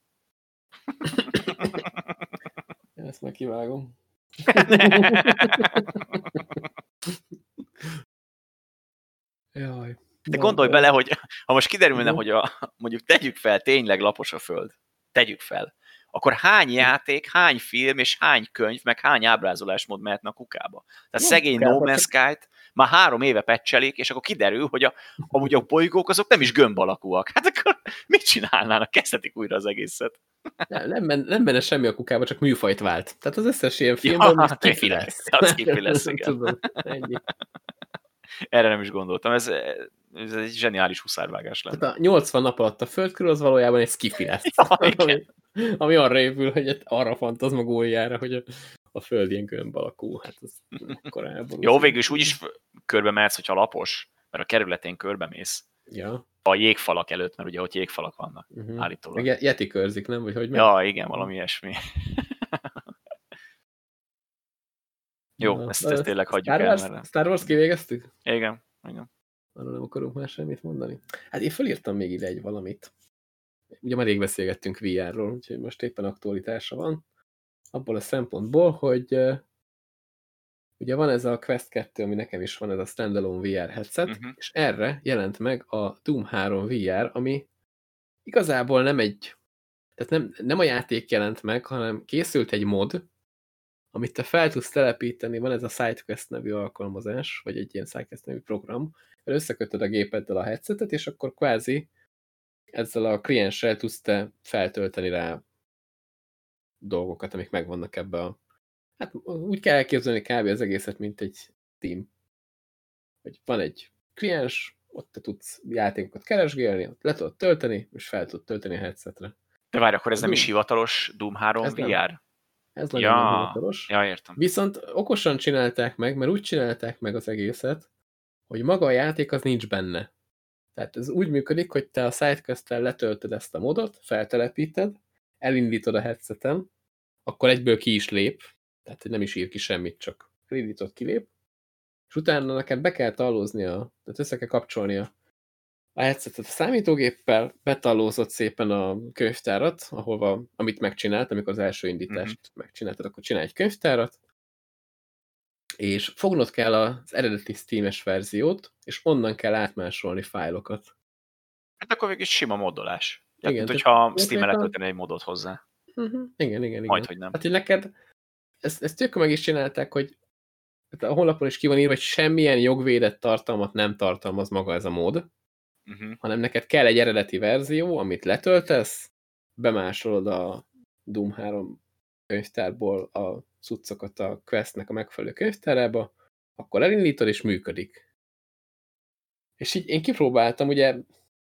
Speaker 1: Ezt meg kivágom. Jaj.
Speaker 2: De gondolj bele, hogy ha most kiderülne, hogy a, mondjuk tegyük fel, tényleg lapos a föld, tegyük fel, akkor hány játék, hány film és hány könyv, meg hány ábrázolásmód mehetne a kukába. Tehát szegény No Man's Sky-t már három éve pecselik, és akkor kiderül, hogy a, amúgy a bolygók azok nem is gömb alakúak. Hát akkor mit csinálnának? Kezdhetik újra az egészet.
Speaker 1: Nem, nem, men, nem menne semmi a kukába, csak műfajt vált. Tehát az összes ilyen filmben ja, kifi lesz.
Speaker 2: Az kifi lesz, igen. Tudom, ennyi. Erre nem is gondoltam. Ez, ez egy zseniális huszárvágás lenne.
Speaker 1: Tehát a 80 nap alatt a föld körül az valójában egy skifi lesz. Ja, ami, ami arra épül, hogy arra fantazmagójára, hogy a, a föld ilyen gömb alakú. Hát az
Speaker 2: korábban. Jó, végül is úgyis körbe mehetsz, hogyha lapos, mert a kerületén körbe mész.
Speaker 1: Ja.
Speaker 2: A jégfalak előtt, mert ugye ott jégfalak vannak uh-huh. állítólag.
Speaker 1: Meg yeti körzik, nem? Vagy hogy
Speaker 2: ja, igen, valami ilyesmi. Jó, Na, ezt, ezt tényleg hagyjuk
Speaker 1: Star Wars, el. Mert... Star Wars kivégeztük?
Speaker 2: Igen, igen.
Speaker 1: Arról nem akarunk már semmit mondani. Hát én felírtam még ide egy valamit. Ugye már rég beszélgettünk VR-ról, úgyhogy most éppen aktualitása van. Abból a szempontból, hogy ugye van ez a Quest 2, ami nekem is van, ez a standalone VR headset, uh mhm. -huh. és erre jelent meg a Doom 3 VR, ami igazából nem egy, tehát nem, nem a játék jelent meg, hanem készült egy mod, amit te fel tudsz telepíteni, van ez a SideQuest nevű alkalmazás, vagy egy ilyen SideQuest nevű program, összekötöd a gépeddel a headsetet, és akkor kvázi ezzel a klienssel tudsz te feltölteni rá dolgokat, amik megvannak ebbe a... Hát úgy kell elképzelni kb. az egészet, mint egy team. Hogy van egy kliens, ott te tudsz játékokat keresgélni, ott le tudod tölteni, és fel tudod tölteni a headsetre.
Speaker 2: De várj, akkor ez nem is hivatalos Doom 3
Speaker 1: Ez nem.
Speaker 2: VR?
Speaker 1: Ez nagyon
Speaker 2: Ja,
Speaker 1: nem hivatalos.
Speaker 2: Ja, értem.
Speaker 1: Viszont okosan csinálták meg, mert úgy csinálták meg az egészet, hogy maga a játék az nincs benne. Tehát ez úgy működik, hogy te a sidequest letöltöd ezt a modot, feltelepíted, elindítod a headseten, akkor egyből ki is lép, tehát nem is ír ki semmit, csak elindítod, kilép, és utána neked be kell tallóznia, tehát össze kell kapcsolnia a headsetet a számítógéppel, betallózott szépen a könyvtárat, ahova, amit megcsinált, amikor az első indítást uh-huh. megcsináltad, akkor csinálj egy könyvtárat, és fognod kell az eredeti Steam-es verziót, és onnan kell átmásolni fájlokat.
Speaker 2: Hát akkor végig sima modolás. Ja,
Speaker 1: Igen,
Speaker 2: mint hogyha Steam-en letölteni egy modot hozzá.
Speaker 1: Uh-huh. Igen, igen, igen.
Speaker 2: Majd, hogy nem.
Speaker 1: Hát, hogy neked, ezt, ezt tök meg is csinálták, hogy hát a honlapon is ki van írva, hogy semmilyen jogvédett tartalmat nem tartalmaz maga ez a mód,
Speaker 2: Uh-huh.
Speaker 1: hanem neked kell egy eredeti verzió, amit letöltesz, bemásolod a Doom 3 könyvtárból a cuccokat a Questnek a megfelelő könyvtárába, akkor elindítod, és működik. És így én kipróbáltam, ugye,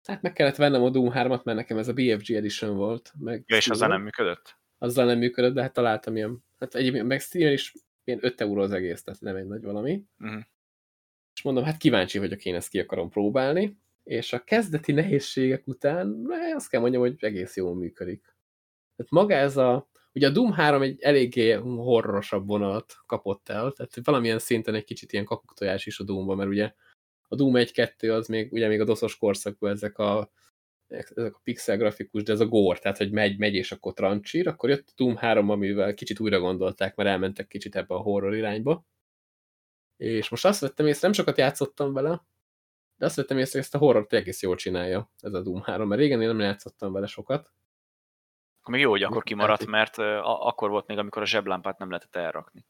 Speaker 1: hát meg kellett vennem a Doom 3-at, mert nekem ez a BFG Edition volt. Meg
Speaker 2: Ja, és azzal nem működött?
Speaker 1: Azzal nem működött, de hát találtam ilyen, hát egyébként meg Steam is ilyen 5 euró az egész, tehát nem egy nagy valami.
Speaker 2: Uh-huh.
Speaker 1: És mondom, hát kíváncsi vagyok, én ezt ki akarom próbálni, és a kezdeti nehézségek után eh, azt kell mondjam, hogy egész jól működik. Tehát maga ez a, ugye a Doom 3 egy eléggé horrorosabb vonalat kapott el, tehát valamilyen szinten egy kicsit ilyen kakuktojás is a Doomban, mert ugye a Doom 1-2 az még, ugye még a doszos korszakban ezek a, ezek a pixel grafikus, de ez a gore, tehát hogy megy, megy és akkor trancsír, akkor jött a Doom 3, amivel kicsit újra gondolták, mert elmentek kicsit ebbe a horror irányba. És most azt vettem észre, nem sokat játszottam vele, de azt vettem észre, hogy ezt a horrort egész jól csinálja, ez a Doom 3, mert régen én nem játszottam vele sokat.
Speaker 2: Még jó, hogy akkor kimaradt, mert uh, akkor volt még, amikor a zseblámpát nem lehetett elrakni.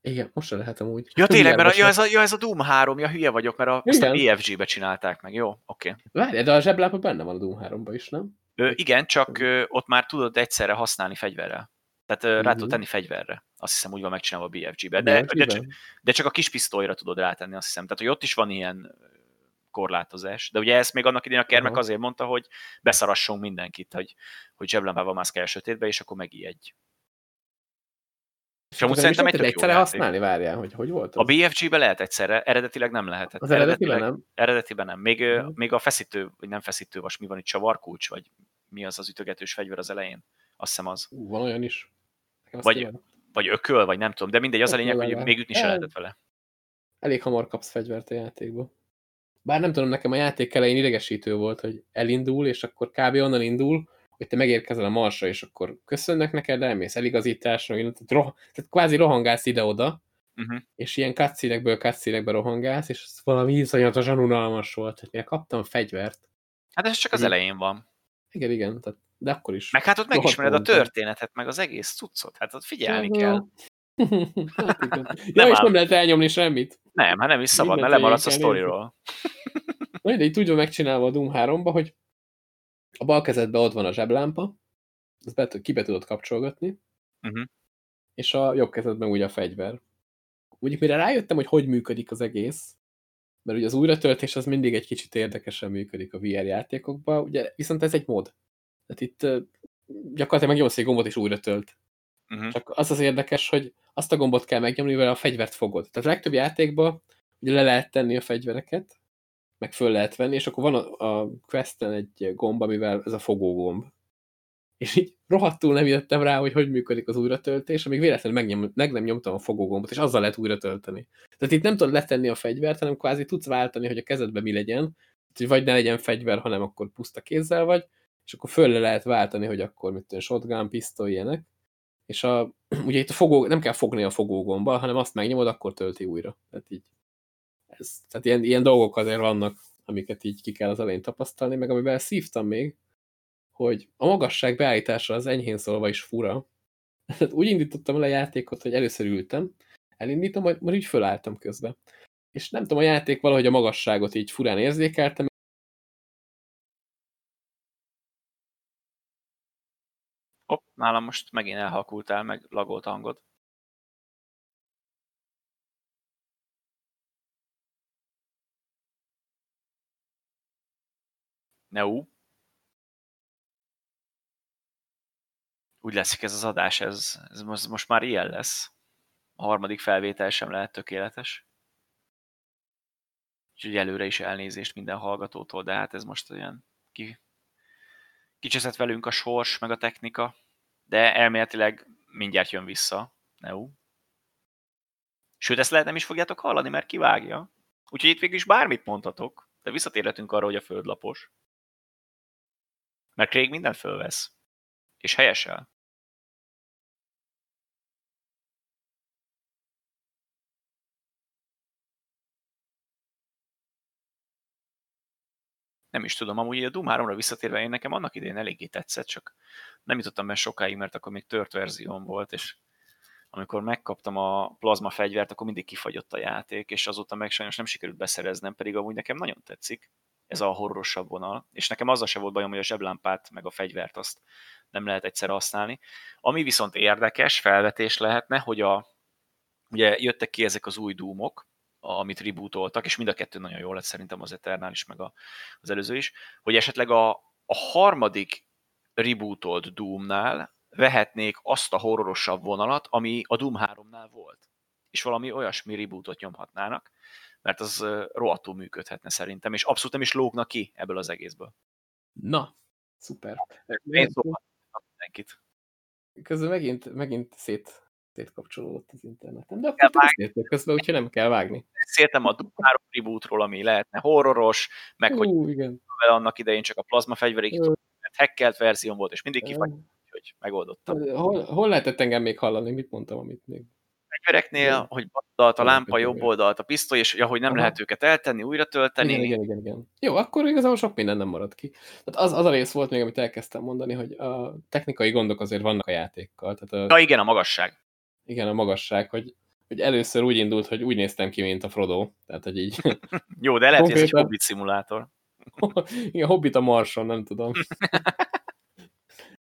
Speaker 1: Igen, most se lehetem úgy.
Speaker 2: Ja, tényleg, mert a, ja, ez a, ja, ez a Doom 3, ja, hülye vagyok, mert a, azt a
Speaker 1: Igen.
Speaker 2: BFG-be csinálják meg, jó? Oké. Okay.
Speaker 1: Várj, de a zseblámpa benne van a Doom 3-ban is, nem?
Speaker 2: Ö, igen, csak ö, ott már tudod egyszerre használni fegyverrel. Tehát ö, rá
Speaker 1: Mhm.
Speaker 2: tudod tenni fegyverre. Azt hiszem, úgy van megcsinálva a BFG-be. De, de, csak, de csak a kis pisztolyra tudod rátenni, azt hiszem. Tehát, hogy ott is van ilyen korlátozás. De ugye ezt még annak idén a Kermek
Speaker 1: Aha.
Speaker 2: azért mondta, hogy beszarassunk mindenkit, hogy, hogy zseblámpával mászkál a sötétbe, és akkor megijedj. És amúgy szerintem egy
Speaker 1: egyszerre használni, várjál, hogy hogy volt
Speaker 2: A
Speaker 1: az?
Speaker 2: BFG-be lehet egyszerre, eredetileg nem lehetett.
Speaker 1: Az eredetiben nem?
Speaker 2: Eredetiben nem. Még, ö,
Speaker 1: Mhm.
Speaker 2: még a feszítő, vagy nem feszítő vas, mi van itt, csavarkulcs, vagy mi az az ütögetős fegyver az elején? Azt hiszem az.
Speaker 1: Ú, van olyan is.
Speaker 2: Vagy-. Vagy ököl, vagy nem tudom, de mindegy, az a
Speaker 1: Ököl
Speaker 2: lényeg, hogy még ütni se
Speaker 1: El-
Speaker 2: lehetett vele.
Speaker 1: Elég hamar kapsz fegyvert a játékba. Bár nem tudom, nekem a játék elején idegesítő volt, hogy elindul, és akkor kb. onnan indul, hogy te megérkezel a marsra, és akkor köszönnek neked, elmész eligazításra, tehát, roh tehát kvázi rohangálsz ide-oda,
Speaker 2: Uh-huh.
Speaker 1: és ilyen cutscene-ekből cutscene-ekbe rohangálsz, és ez valami iszonyatosan unalmas volt. hogy Mire kaptam fegyvert.
Speaker 2: Hát ez csak az
Speaker 1: Igen.
Speaker 2: elején van.
Speaker 1: Igen, igen, tehát, de akkor is.
Speaker 2: Meg hát ott megismered a történetet, meg az egész cuccot. Hát ott figyelni
Speaker 1: Ja,
Speaker 2: kell.
Speaker 1: Hát igen. Ja,
Speaker 2: Nem
Speaker 1: és nem lehet elnyomni semmit.
Speaker 2: Nem, hát nem is szabad, mert lemaradsz a sztoriról.
Speaker 1: Na, de így úgy van megcsinálva a Doom 3-ba, hogy a bal kezedben ott van a zseblámpa, azt be, ki be tudod kapcsolgatni,
Speaker 2: Uh-huh.
Speaker 1: és a jobb kezedben ugye a fegyver. Mondjuk mire rájöttem, hogy hogy működik az egész, mert ugye az újratöltés az mindig egy kicsit érdekesen működik a VR játékokban, ugye viszont ez egy mod. Tehát itt gyakorlatilag megnyomsz egy gombot és újra tölt.
Speaker 2: Uh-huh.
Speaker 1: Csak az az érdekes, hogy azt a gombot kell megnyomni, mivel a fegyvert fogod. Tehát a legtöbb játékban ugye le lehet tenni a fegyvereket, meg föl lehet venni, és akkor van a, a questen egy gomb, amivel ez a fogógomb. És így rohadtul nem jöttem rá, hogy hogy működik az újratöltés, amíg véletlenül megnyom, meg nem nyomtam a fogógombot, és azzal lehet újra tölteni. Tehát itt nem tudod letenni a fegyvert, hanem kvázi tudsz váltani, hogy a kezedben mi legyen, hogy vagy ne legyen fegyver, hanem akkor puszta kézzel vagy, és akkor föl le lehet váltani, hogy akkor mit tudom, shotgun, pisztoly, ilyenek. És a, ugye itt a fogó, nem kell fogni a fogógombbal, hanem azt megnyomod, akkor tölti újra. Tehát így, ez, tehát ilyen, ilyen dolgok azért vannak, amiket így ki kell az elején tapasztalni, meg amiben szívtam még, hogy a magasság beállítása az enyhén szólva is fura. Tehát úgy indítottam el a játékot, hogy először ültem, elindítom, majd, majd így fölálltam közben. És nem tudom, a játék valahogy a magasságot így furán érzékeltem,
Speaker 2: Hopp, nálam most megint elhalkultál, meg lagolt a hangod. Neu. Úgy leszik ez az adás, ez, ez most, most már ilyen lesz. A harmadik felvétel sem lehet tökéletes. Úgyhogy előre is elnézést minden hallgatótól, de hát ez most olyan ki, kicseszett velünk a sors, meg a technika, de elméletileg mindjárt jön vissza. Neu. Sőt, ezt lehet nem is fogjátok hallani, mert kivágja. Úgyhogy itt végül is bármit mondhatok, de visszatérhetünk arra, hogy a föld lapos. Mert Craig minden fölvesz. És helyesel. Nem is tudom, amúgy a Doom 3-ra visszatérve én nekem annak idején eléggé tetszett, csak nem jutottam be sokáig, mert akkor még tört verzióm volt, és amikor megkaptam a plazma fegyvert, akkor mindig kifagyott a játék, és azóta meg sajnos nem sikerült beszereznem, pedig amúgy nekem nagyon tetszik ez a horrorosabb vonal, és nekem azzal se volt bajom, hogy a zseblámpát meg a fegyvert azt nem lehet egyszer használni. Ami viszont érdekes felvetés lehetne, hogy a, ugye jöttek ki ezek az új dúmok, amit rebootoltak, és mind a kettő nagyon jó lett szerintem az Eternal is, meg a, az előző is, hogy esetleg a, a harmadik rebootolt Doomnál vehetnék azt a horrorosabb vonalat, ami a Doom 3-nál volt. És valami olyasmi rebootot nyomhatnának, mert az rohadtul működhetne szerintem, és abszolút nem is lógnak ki ebből az egészből.
Speaker 1: Na, szuper.
Speaker 2: Én szóval mindenkit.
Speaker 1: Közben megint, megint szét, szétkapcsolódott az interneten, de akkor beszéltek közben, úgyhogy nem kell vágni.
Speaker 2: Beszéltem a 3 rebootról, ami lehetne horroros, meg
Speaker 1: Ú,
Speaker 2: hogy
Speaker 1: igen.
Speaker 2: vele annak idején csak a plazma fegyverig, mert hackelt verzió volt, és mindig kifagy, hogy megoldottam.
Speaker 1: Hol, hol lehetett engem még hallani? Mit mondtam, amit még?
Speaker 2: fegyvereknél,
Speaker 1: Igen.
Speaker 2: hogy bal oldalt a lámpa, jobb oldalt a pisztoly, és ahogy nem
Speaker 1: Aha.
Speaker 2: lehet őket eltenni, újra tölteni.
Speaker 1: Igen, igen, igen, igen. Jó, akkor igazából sok minden nem maradt ki. Tehát az, az a rész volt még, amit elkezdtem mondani, hogy a technikai gondok azért vannak a játékkal. Tehát a,
Speaker 2: Ja, igen, a magasság.
Speaker 1: Igen, a magasság, hogy, hogy először úgy indult, hogy úgy néztem ki, mint a Frodo. Tehát, hogy így
Speaker 2: Jó, de lehet, hogy ez egy hobbit szimulátor.
Speaker 1: igen, Hobbit a Marson, nem tudom.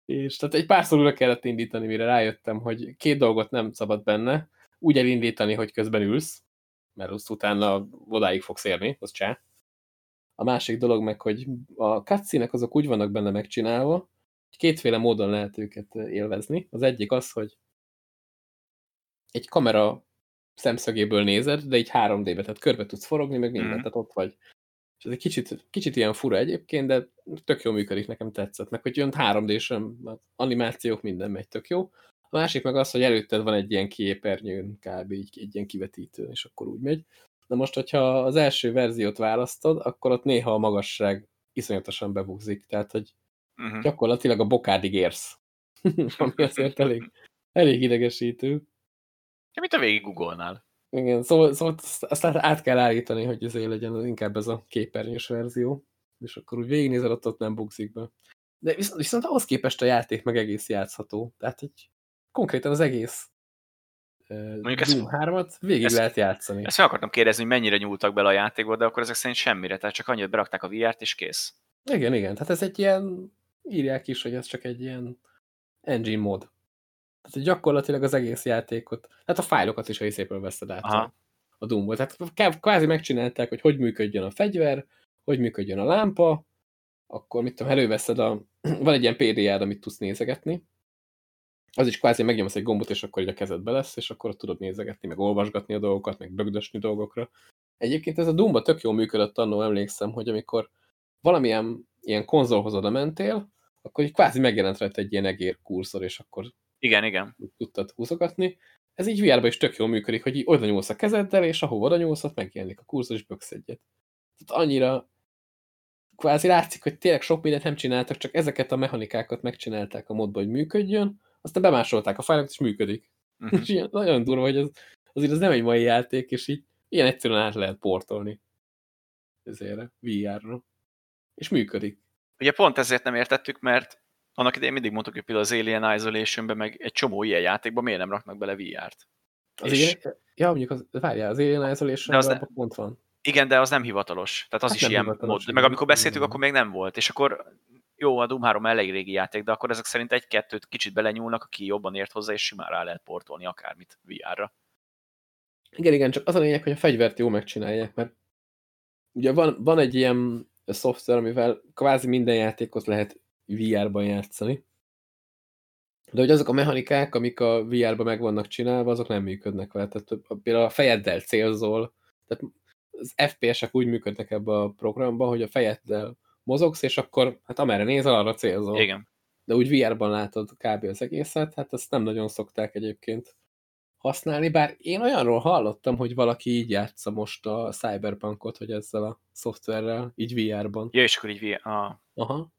Speaker 1: És tehát egy párszor újra kellett indítani, mire rájöttem, hogy két dolgot nem szabad benne. Úgy elindítani, hogy közben ülsz, mert azt utána odáig fogsz érni, az csá. A másik dolog meg, hogy a cutscene azok úgy vannak benne megcsinálva, hogy kétféle módon lehet őket élvezni. Az egyik az, hogy egy kamera szemszögéből nézed, de így 3D-be, tehát körbe tudsz forogni, meg minden,
Speaker 2: Mhm.
Speaker 1: tehát ott vagy. És ez egy kicsit, kicsit ilyen fura egyébként, de tök jó működik, nekem tetszett. Meg hogy jön 3D-sem, animációk, minden megy tök jó. A másik meg az, hogy előtted van egy ilyen képernyőn, kb. Így, egy ilyen kivetítő, és akkor úgy megy. Na most, hogyha az első verziót választod, akkor ott néha a magasság iszonyatosan bebugzik, tehát hogy
Speaker 2: Uh-huh.
Speaker 1: gyakorlatilag a bokádig érsz. Ami azért elég, elég idegesítő.
Speaker 2: Mint a végig Google-nál.
Speaker 1: Igen, szóval, szóval azt át kell állítani, hogy ezért legyen inkább ez a képernyős verzió, és akkor úgy végignézed, ott, ott nem bugzik be. De viszont, viszont ahhoz képest a játék meg egész játszható. Tehát, hogy konkrétan az egész
Speaker 2: Mondjuk ezt-
Speaker 1: Doom 3-at végig
Speaker 2: ezt-
Speaker 1: lehet játszani.
Speaker 2: Ezt meg akartam kérdezni, hogy mennyire nyúltak bele a játékba, de akkor ezek szerint semmire, tehát csak annyit berakták a VR-t, és kész.
Speaker 1: Igen, igen. Tehát ez egy ilyen, írják is, hogy ez csak egy ilyen engine mod. Tehát gyakorlatilag az egész játékot, hát a fájlokat is a részépről veszed át
Speaker 2: Aha.
Speaker 1: a, Doomból. Tehát kvázi megcsinálták, hogy hogy működjön a fegyver, hogy működjön a lámpa, akkor mit tudom, előveszed a, van egy ilyen PDA-d, amit tudsz nézegetni, az is kvázi megnyomsz egy gombot, és akkor így a kezedbe lesz, és akkor tudod nézegetni, meg olvasgatni a dolgokat, meg bögdösni dolgokra. Egyébként ez a Doomba tök jól működött annó, emlékszem, hogy amikor valamilyen ilyen konzolhoz oda mentél, akkor így kvázi megjelent rajta egy ilyen egér kurszor, és akkor
Speaker 2: Igen, igen.
Speaker 1: tudtad húzogatni. Ez így VR-ban is tök jól működik, hogy így oda nyúlsz a kezeddel, és ahova oda nyúlsz, ott megjelenik a kurzor, és böksz egyet. Tehát annyira kvázi látszik, hogy tényleg sok mindent nem csináltak, csak ezeket a mechanikákat megcsinálták a modba, hogy működjön, aztán bemásolták a fájlokat, és működik.
Speaker 2: Uh-huh.
Speaker 1: És ilyen, nagyon durva, hogy ez, azért ez nem egy mai játék, és így ilyen egyszerűen át lehet portolni ezére, VR-ra. És működik.
Speaker 2: Ugye pont ezért nem értettük, mert annak idején mindig mondtuk, hogy például az Alien Isolation-be, meg egy csomó ilyen játékban miért nem raknak bele VR-t.
Speaker 1: Az
Speaker 2: És-
Speaker 1: és... Ja, mondjuk, az, várjál, az Alien Isolation
Speaker 2: az ne-
Speaker 1: pont van.
Speaker 2: Igen, de az nem hivatalos. Tehát az
Speaker 1: Hát
Speaker 2: is ilyen mód. Meg amikor beszéltük,
Speaker 1: Igen.
Speaker 2: akkor még nem volt. És akkor jó, a Doom 3 elég régi játék, de akkor ezek szerint egy-kettőt kicsit belenyúlnak, aki jobban ért hozzá, és simán rá lehet portolni akármit VR-ra.
Speaker 1: Igen, igen, csak az a lényeg, hogy a fegyvert jó megcsinálják, mert ugye van, van egy ilyen szoftver, amivel kvázi minden játékot lehet VR-ban játszani. De hogy azok a mechanikák, amik a VR-ban meg vannak csinálva, azok nem működnek vele. Tehát például a fejeddel célzol, tehát az FPS-ek úgy működnek ebbe a programba, hogy a fejeddel mozogsz, és akkor hát amerre nézel, arra célzol.
Speaker 2: Igen.
Speaker 1: De úgy VR-ban látod kb. az egészet, hát ezt nem nagyon szokták egyébként használni, bár én olyanról hallottam, hogy valaki így játsza most a Cyberpunkot, hogy ezzel a szoftverrel, így VR-ban.
Speaker 2: Ja, és akkor így VR... Ah.
Speaker 1: Aha.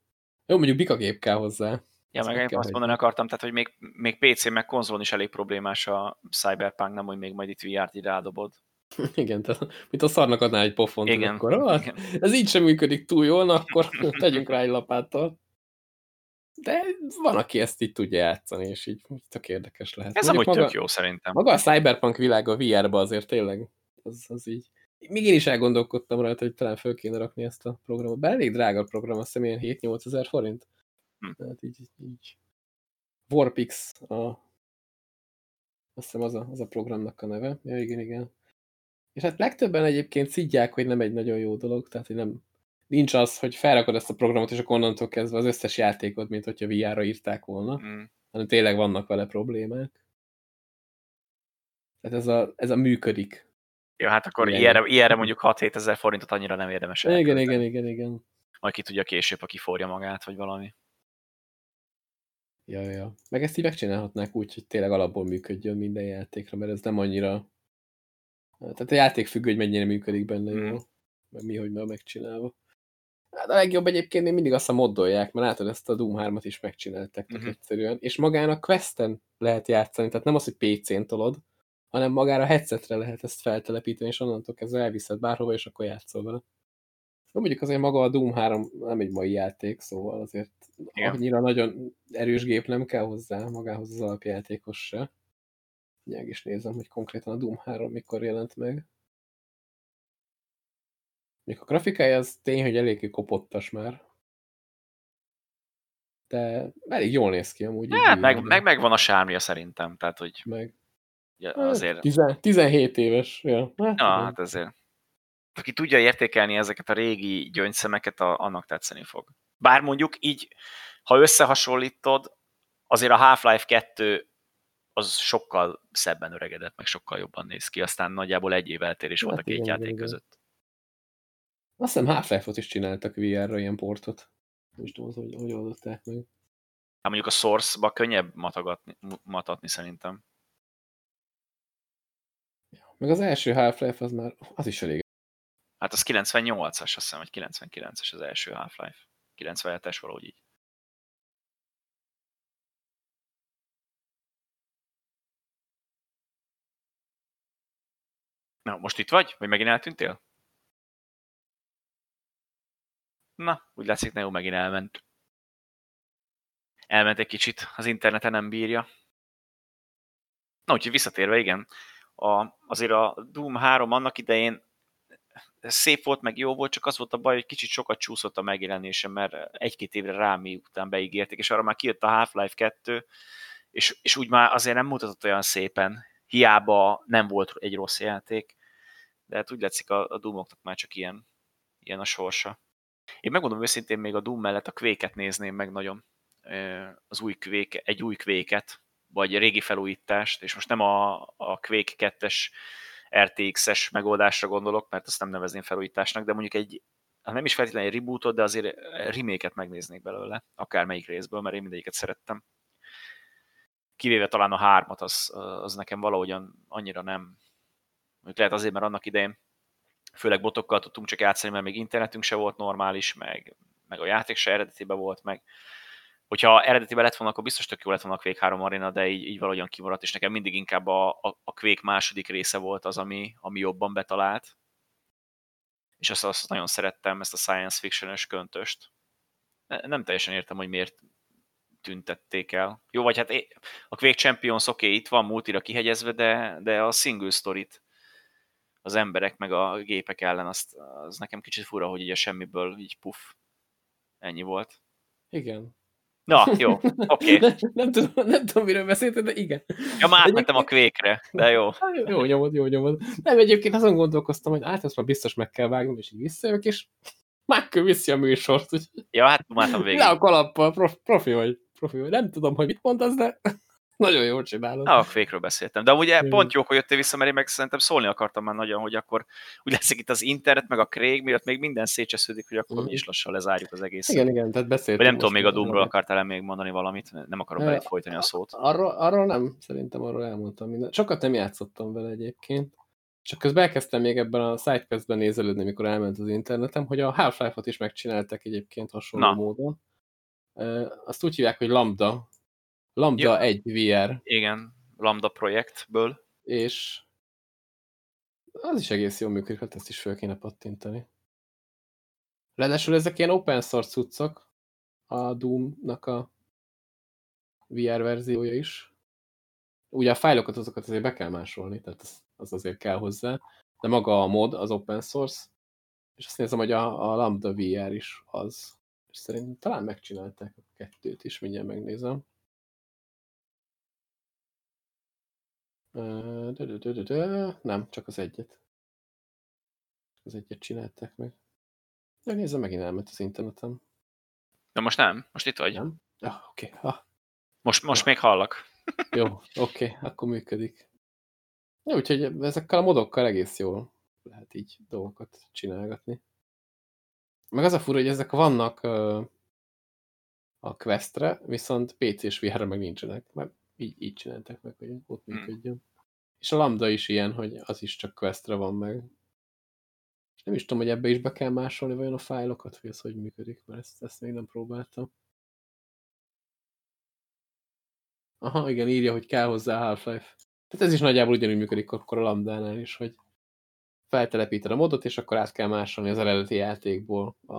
Speaker 1: Jó, mondjuk bika gép kell hozzá.
Speaker 2: Ja, meg, meg azt mondani akartam, tehát, hogy még, még PC meg konzolon is elég problémás a Cyberpunk, nem, hogy még majd itt VR-t így rádobod.
Speaker 1: Igen, tehát mint a szarnak adná egy pofont,
Speaker 2: Igen.
Speaker 1: akkor ah, Igen. ez így sem működik túl jól, na, akkor tegyünk rá egy lapáttal. De van, aki ezt így tudja játszani, és így tök érdekes lehet.
Speaker 2: Ez amúgy maga, tök jó szerintem.
Speaker 1: Maga a Cyberpunk világa VR-ba azért tényleg, az, az így. Még én is elgondolkodtam rajta, hogy talán föl kéne rakni ezt a programot. Bár elég drága a program, azt hiszem ilyen 7-8 ezer forint. Hm. Tehát így, így. Warpix a azt hiszem az a, az a programnak a neve. Ja, igen, igen. És hát legtöbben egyébként szidják, hogy nem egy nagyon jó dolog, tehát hogy nem, nincs az, hogy felrakod ezt a programot, és akkor onnantól kezdve az összes játékot, mint hogyha VR-ra írták volna, mm. hanem tényleg vannak vele problémák. Tehát ez a, ez a működik.
Speaker 2: Jó, hát akkor ilyenre, ilyenre mondjuk 6-7 ezer forintot annyira nem érdemes
Speaker 1: elkölteni. Igen, igen, igen, igen.
Speaker 2: Majd ki tudja később, aki forja magát, vagy valami.
Speaker 1: Ja, ja. Meg ezt így megcsinálhatnák úgy, hogy tényleg alapból működjön minden játékra, mert ez nem annyira... Tehát a játék függő, hogy mennyire működik benne mm. jó. Meg mi, hogy már megcsinálva. Hát a legjobb egyébként még mindig azt a moddolják, mert látod, ezt a Doom 3-at is megcsináltak uh-huh. egyszerűen. És magán a Questen lehet játszani, tehát nem az, hogy PC-n tolod, hanem magára a headsetre lehet ezt feltelepíteni, és onnantól kezdve elviszed bárhova, és akkor játszol vele. De mondjuk azért maga a Doom 3 nem egy mai játék, szóval azért Igen. annyira nagyon erős gép nem kell hozzá, magához az alapjátékos se. Nyilván is nézem, hogy konkrétan a Doom 3 mikor jelent meg. Még a grafikája az tény, hogy eléggé kopottas már. De elég jól néz ki amúgy.
Speaker 2: Hát, meg, meg, meg, van a sármja szerintem, tehát hogy
Speaker 1: meg.
Speaker 2: Ja, hát, azért...
Speaker 1: 10, 17 éves. Ja,
Speaker 2: hát, ja, hát azért. Aki tudja értékelni ezeket a régi gyöngyszemeket, a, annak tetszeni fog. Bár mondjuk így, ha összehasonlítod, azért a Half-Life 2 az sokkal szebben öregedett, meg sokkal jobban néz ki, aztán nagyjából egy év eltérés hát volt a két igen, játék igen. között.
Speaker 1: Azt hiszem Half-Life-ot is csináltak VR-ra ilyen portot. Nem is tudom, hogy, hogy oldották meg.
Speaker 2: Hát mondjuk a Source-ba könnyebb matagatni, matatni szerintem.
Speaker 1: Meg az első Half-Life az már, az is elég.
Speaker 2: Hát az 98-as, azt hiszem, hogy 99-es az első Half-Life. 97-es valahogy így. Na, most itt vagy? Vagy megint eltűntél? Na, úgy látszik, Neo megint elment. Elment egy kicsit, az interneten nem bírja. Na, úgyhogy visszatérve, igen. A, azért a Doom 3 annak idején szép volt, meg jó volt, csak az volt a baj, hogy kicsit sokat csúszott a megjelenése, mert egy-két évre rá mi után beígérték, és arra már kijött a Half-Life 2, és, és úgy már azért nem mutatott olyan szépen, hiába nem volt egy rossz játék, de hát úgy látszik a, a Doomoknak már csak ilyen, ilyen a sorsa. Én megmondom őszintén, még a Doom mellett a kvéket nézném meg nagyon. Az új kvéke, egy új kvéket, vagy régi felújítást, és most nem a, a Quake 2-es RTX-es megoldásra gondolok, mert azt nem nevezném felújításnak, de mondjuk egy, hát nem is feltétlenül egy rebootot, de azért remake megnéznék belőle, akár melyik részből, mert én mindegyiket szerettem. Kivéve talán a hármat, az, az nekem valahogyan annyira nem, lehet azért, mert annak idején főleg botokkal tudtunk csak játszani, mert még internetünk se volt normális, meg, meg a játék se eredetiben volt, meg hogyha eredetiben lett volna, akkor biztos tök jó lett volna a Quake 3 Arena, de így, így valahogyan kimaradt, és nekem mindig inkább a, a, a Quake második része volt az, ami, ami jobban betalált. És azt, azt nagyon szerettem, ezt a science fiction-ös köntöst. Nem teljesen értem, hogy miért tüntették el. Jó, vagy hát a Quake Champions oké, okay, itt van multira kihegyezve, de, de a single story az emberek meg a gépek ellen, azt, az nekem kicsit fura, hogy így a semmiből így puff, ennyi volt.
Speaker 1: Igen.
Speaker 2: Na, jó, oké. Okay.
Speaker 1: nem, nem, tudom, nem tudom, miről beszéltél, de igen.
Speaker 2: Ja, már átmentem a kvékre, de jó.
Speaker 1: jó nyomod, jó nyomod. Nem, egyébként azon gondolkoztam, hogy át ezt már biztos meg kell vágnom, és így visszajövök, és Michael viszi a műsort, úgyhogy
Speaker 2: Ja, hát dumáltam végig.
Speaker 1: le a kalappal, prof, profi vagy. Profi vagy. Nem tudom, hogy mit mondasz, de nagyon jól csinálod.
Speaker 2: A fékről beszéltem. De ugye
Speaker 1: Jó.
Speaker 2: pont jó, hogy jöttél vissza, mert én meg szerintem szólni akartam már nagyon, hogy akkor úgy lesz itt az internet, meg a Craig, miatt még minden szétcsesződik, hogy akkor
Speaker 1: Mhm.
Speaker 2: mi is lassan lezárjuk az egészet.
Speaker 1: Igen, igen, tehát beszéltünk.
Speaker 2: Vagy nem tudom, még a. Doomról akartál -e még mondani valamit, nem akarom belé folytani a szót.
Speaker 1: Arról, arról nem, szerintem arról elmondtam mindent. Sokat nem játszottam vele egyébként. Csak közben elkezdtem még ebben a sidequestben nézelődni, mikor elment az internetem, hogy a Half-Life-ot is megcsináltak egyébként hasonló
Speaker 2: Na.
Speaker 1: módon. Ö, Azt úgy hívják, hogy Lambda. Lambda
Speaker 2: Ja.
Speaker 1: 1 VR,
Speaker 2: Igen, Lambda projektből.
Speaker 1: és az is egész jól működik, hát ezt is fel kéne pattintani. Ráadásul ezek ilyen open source cuccok, a Doom-nak a VR verziója is. Ugye a fájlokat azokat azért be kell másolni, tehát az, az azért kell hozzá, de maga a mod az open source, és azt nézem, hogy a, a Lambda VR is az. És szerintem talán megcsinálták a kettőt is, mindjárt megnézem. Nem, csak az egyet. Az egyet csinálták meg. De nézem, megint elment az internetem.
Speaker 2: De most nem, most itt vagy.
Speaker 1: Nem? Ah, oké. Okay. Ah,
Speaker 2: Most, most még hallak.
Speaker 1: jó, oké, okay. akkor működik. Jó, úgyhogy ezekkel a modokkal egész jól lehet így dolgokat csinálgatni. Meg az a fura, hogy ezek vannak a Questre, viszont PC és VR-re meg nincsenek. Mert így, így csinálták meg, hogy ott
Speaker 2: Hmm.
Speaker 1: működjön. És a Lambda is ilyen, hogy az is csak Questre van meg. És nem is tudom, hogy ebbe is be kell másolni vajon a fájlokat, hogy ez hogy működik, mert ezt, ezt még nem próbáltam. Aha, igen, írja, hogy kell hozzá Half-Life. Tehát ez is nagyjából ugyanúgy működik akkor a Lambda-nál is, hogy feltelepíted a modot, és akkor át kell másolni az eredeti játékból a,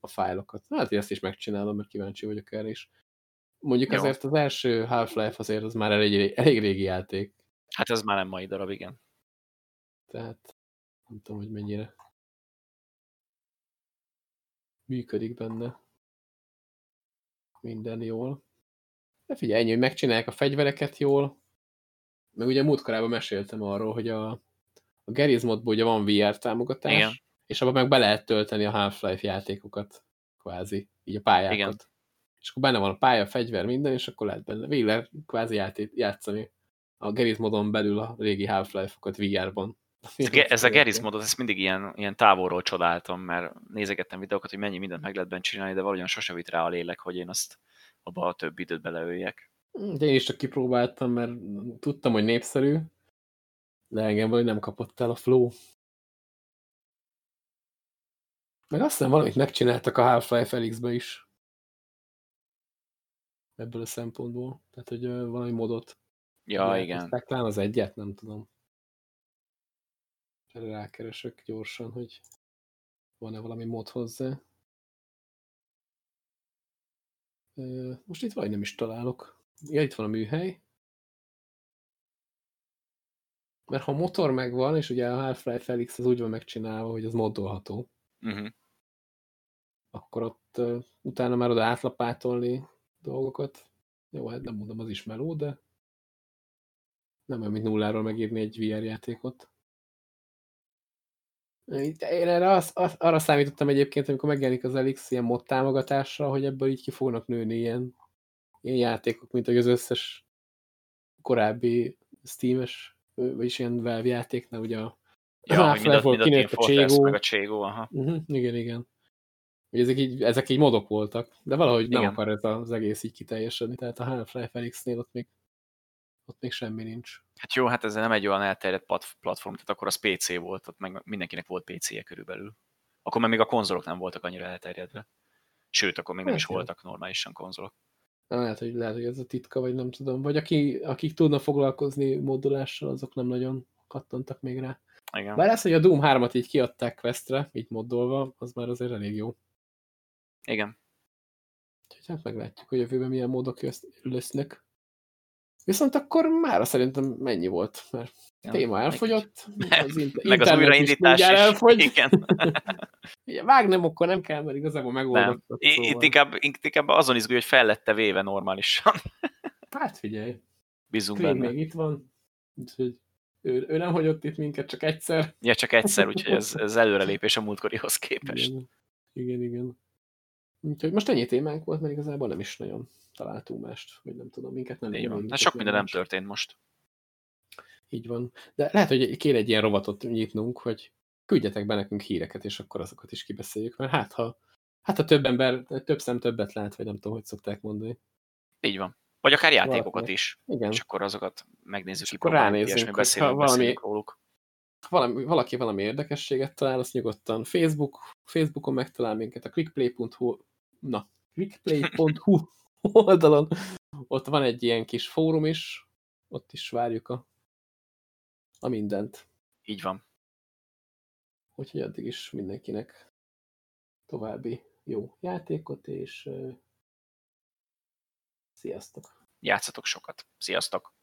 Speaker 1: a fájlokat. Hát én ezt is megcsinálom, mert kíváncsi vagyok erre is. Mondjuk
Speaker 2: Jó.
Speaker 1: azért az első Half-Life azért az már elég, elég régi játék,
Speaker 2: Hát ez már nem mai darab, igen.
Speaker 1: tehát nem tudom, hogy mennyire működik benne minden jól. De figyelj, ennyi, hogy megcsinálják a fegyvereket jól, meg ugye múltkorában meséltem arról, hogy a, a Garry's modból ugye van VR támogatás,
Speaker 2: Igen.
Speaker 1: és abban meg be lehet tölteni a Half-Life játékokat, kvázi, így a pályákat.
Speaker 2: Igen.
Speaker 1: És akkor benne van a pálya, fegyver, minden, és akkor lehet benne végig lehet kvázi játszani a Garry's modon belül a régi Half-Life-okat VR-ban.
Speaker 2: Ez a, Ge- ez a Garry's modot, ezt mindig ilyen, ilyen távolról csodáltam, mert nézegettem videókat, hogy mennyi mindent meg lehet benne csinálni, de valahogyan sose vitt rá a lélek, hogy én azt abba a több időt beleöljek.
Speaker 1: De én is csak kipróbáltam, mert tudtam, hogy népszerű, de engem valahogy nem kapott el a flow. Meg azt hiszem valamit megcsináltak a Half-Life Felix-be is. Ebből a szempontból. Tehát, hogy valami modot.
Speaker 2: Ja, igen.
Speaker 1: Talán az egyet, nem tudom. Erre rákeresek gyorsan, hogy van-e valami mod hozzá. Most itt vagy nem is találok. Ja, itt van a műhely. Mert ha motor megvan, és ugye a Half-Life Felix az úgy van megcsinálva, hogy az moddolható,
Speaker 2: Uh-huh.
Speaker 1: akkor ott uh, utána már oda átlapátolni dolgokat. Jó, hát nem mondom, az is meló, de nem olyan, mint nulláról megírni egy VR játékot. Én erre az, az, arra számítottam egyébként, amikor megjelenik az Elix ilyen mod támogatásra, hogy ebből így ki fognak nőni ilyen, ilyen játékok, mint az összes korábbi Steam-es, vagyis ilyen Valve játéknál, ugye a
Speaker 2: Ja,
Speaker 1: Half-Life-ból kinőtt a Cségó.
Speaker 2: meg a Cségó, aha.
Speaker 1: Uh-huh, igen, igen. Ezek így, ezek így modok voltak, de valahogy nem
Speaker 2: Igen.
Speaker 1: akar ez az egész így kiteljesedni, tehát a Half-Life Felix-nél ott még, ott még semmi nincs.
Speaker 2: Hát jó, hát ez nem egy olyan elterjedt plat- platform, tehát akkor az PC volt, ott meg mindenkinek volt PC-je körülbelül. Akkor már még a konzolok nem voltak annyira elterjedve. Sőt, akkor még nem
Speaker 1: Hát
Speaker 2: is
Speaker 1: jó.
Speaker 2: voltak normálisan konzolok.
Speaker 1: Na, Lehet, hogy, lehet, hogy ez a titka, vagy nem tudom. Vagy aki, akik tudnak foglalkozni modulással, azok nem nagyon kattantak még rá.
Speaker 2: Igen.
Speaker 1: Bár ez, hogy a Doom 3-at így kiadták Questre, így moddolva, az már azért elég jó.
Speaker 2: Igen.
Speaker 1: Úgyhogy hát meglátjuk, hogy jövőben milyen módok lesznek. Viszont akkor már szerintem mennyi volt? Mert
Speaker 2: Ja,
Speaker 1: téma elfogyott, az int-
Speaker 2: Meg az
Speaker 1: is
Speaker 2: újraindítás
Speaker 1: mindjárt
Speaker 2: is.
Speaker 1: elfogy.
Speaker 2: Igen.
Speaker 1: Ugye, vágnem, akkor nem kell, mert igazából
Speaker 2: Nem.
Speaker 1: megoldottak.
Speaker 2: I-
Speaker 1: Szóval.
Speaker 2: Itt inkább, inkább azon izgulj, hogy fel lett véve normálisan.
Speaker 1: Hát figyelj,
Speaker 2: Bízunk benne.
Speaker 1: még itt van, úgyhogy ő, ő nem hagyott itt minket csak egyszer.
Speaker 2: Ja, csak egyszer, úgyhogy ez, ez előrelépés a múltkorihoz képest.
Speaker 1: Igen. Igen, igen. Úgyhogy most ennyi témánk volt, mert igazából nem is nagyon találtunk mást, vagy nem tudom, minket nem.
Speaker 2: Így van. Hát sok minden nem történt most.
Speaker 1: Így van. De lehet, hogy kéne egy ilyen rovatot nyitnunk, hogy küldjetek be nekünk híreket, és akkor azokat is kibeszéljük, mert hát ha, hát ha több ember, több szem többet lát, vagy nem tudom, hogy szokták mondani.
Speaker 2: Így van. Vagy akár játékokat Valaki. is. Igen. És akkor azokat megnézzük,
Speaker 1: akkor ránézzünk, hogy ha valami, róluk. Valami, valaki valami érdekességet talál, azt nyugodtan Facebook, Facebookon megtalál minket, a quickplay.hu na, quickplay.hu oldalon, ott van egy ilyen kis fórum is, ott is várjuk a, a mindent.
Speaker 2: Így van.
Speaker 1: Úgyhogy addig is mindenkinek további jó játékot, és uh, sziasztok!
Speaker 2: Játszatok sokat. Sziasztok!